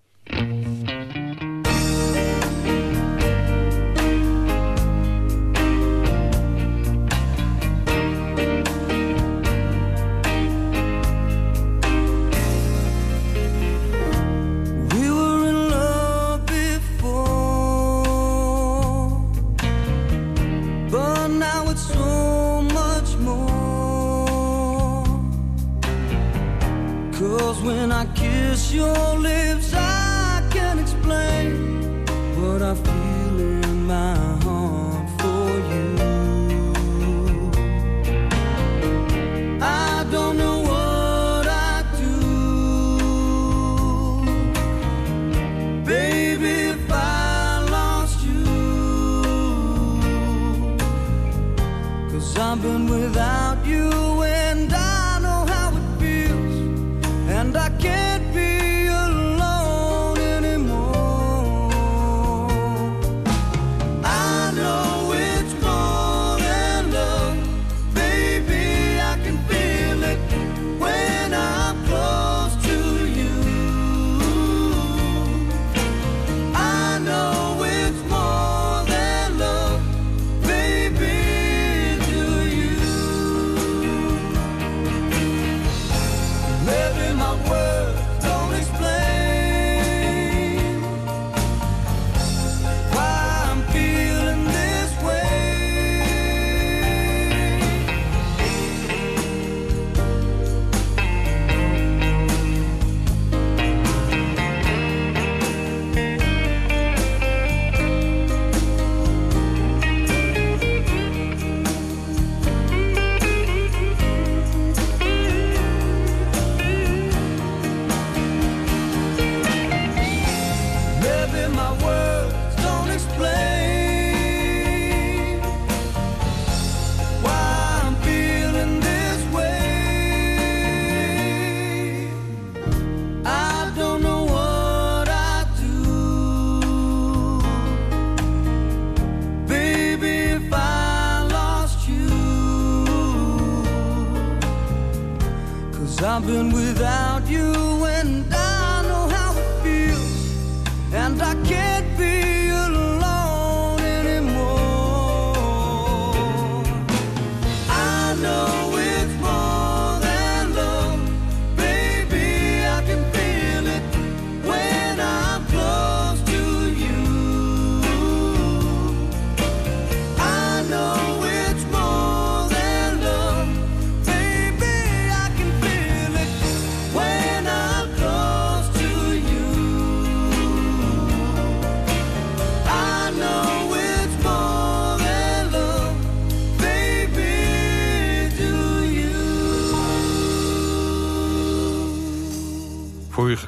Speaker 21: Cause when I kiss your lips, I can explain what I feel in my heart for you. I don't know. I've been without you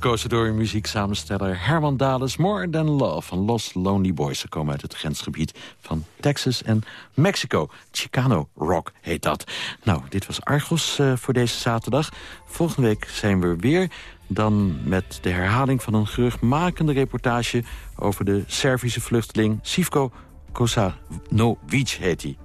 Speaker 11: Voor u gekozen door muzieksamensteller Herman Dales... More Than Love van Los Lonely Boys. Ze komen uit het grensgebied van Texas en Mexico. Chicano Rock heet dat. Nou, dit was Argos eh, voor deze zaterdag. Volgende week zijn we weer... Dan met de herhaling van een geruchtmakende reportage... over de Servische vluchteling Sivko Kosanovic heet hij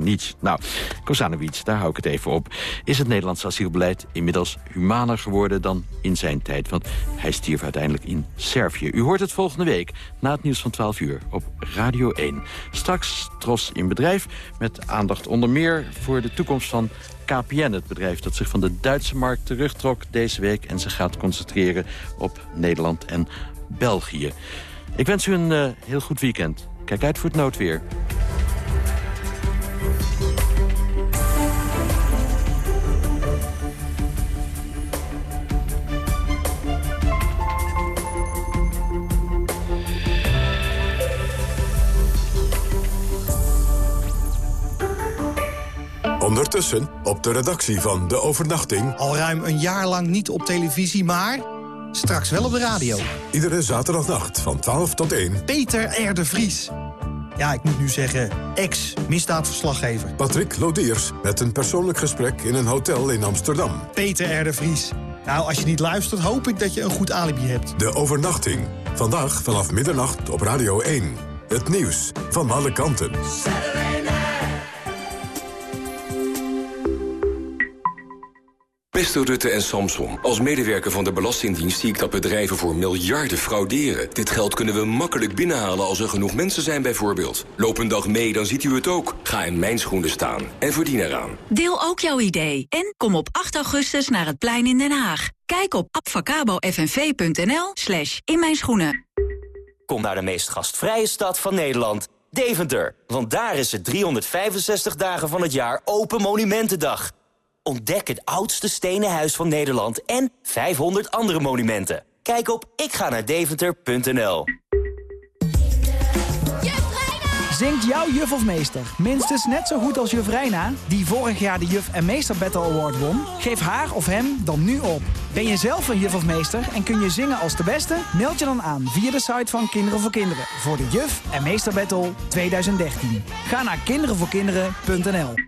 Speaker 11: niets. Nou, Kozanovic, daar hou ik het even op. Is het Nederlandse asielbeleid inmiddels humaner geworden dan in zijn tijd? Want hij stierf uiteindelijk in Servië. U hoort het volgende week na het nieuws van 12 uur op Radio 1. Straks Tros in bedrijf met aandacht onder meer voor de toekomst van KPN, het bedrijf dat zich van de Duitse markt terugtrok deze week... en zich gaat concentreren op Nederland en België. Ik wens u een eh, heel goed weekend. Kijk uit voor het noodweer.
Speaker 1: Ondertussen op de redactie van De Overnachting...
Speaker 22: Al ruim een jaar lang niet op televisie, maar straks wel op de radio.
Speaker 1: Iedere zaterdagnacht van 12 tot 1...
Speaker 22: Peter R. de Vries. Ja, ik moet nu zeggen, ex-misdaadverslaggever.
Speaker 1: Patrick Lodiers met een persoonlijk gesprek in een hotel in Amsterdam.
Speaker 22: Peter R. de Vries. Nou, als je niet luistert, hoop ik dat je een goed alibi hebt.
Speaker 1: De Overnachting. Vandaag vanaf middernacht op Radio 1. Het nieuws van alle kanten.
Speaker 23: Beste Rutte en Samson, als medewerker van de Belastingdienst zie ik dat bedrijven voor miljarden frauderen. Dit geld kunnen we makkelijk binnenhalen als er genoeg mensen zijn bijvoorbeeld. Loop een dag mee, dan ziet u het ook. Ga in mijn schoenen staan en verdien eraan.
Speaker 24: Deel ook jouw idee en kom op 8 augustus naar het plein in Den Haag. Kijk op abfacabofnv.nl slash in mijn schoenen.
Speaker 25: Kom naar de meest gastvrije stad van Nederland, Deventer. Want daar is het 365 dagen van het jaar Open Monumentendag. Ontdek het oudste stenen huis van Nederland en 500 andere monumenten. Kijk op ikga-naar-deventer.nl.
Speaker 26: Zingt jouw juf of meester minstens net zo goed als juf Reina... die vorig jaar de Juf en Meester Battle Award won? Geef haar of hem dan nu op. Ben je zelf een juf of meester en kun je zingen als de beste? Meld je dan aan via de site van Kinderen voor Kinderen... voor de Juf en Meester Battle 2013. Ga naar kinderenvoorkinderen.nl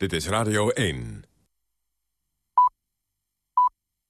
Speaker 1: Dit is Radio 1.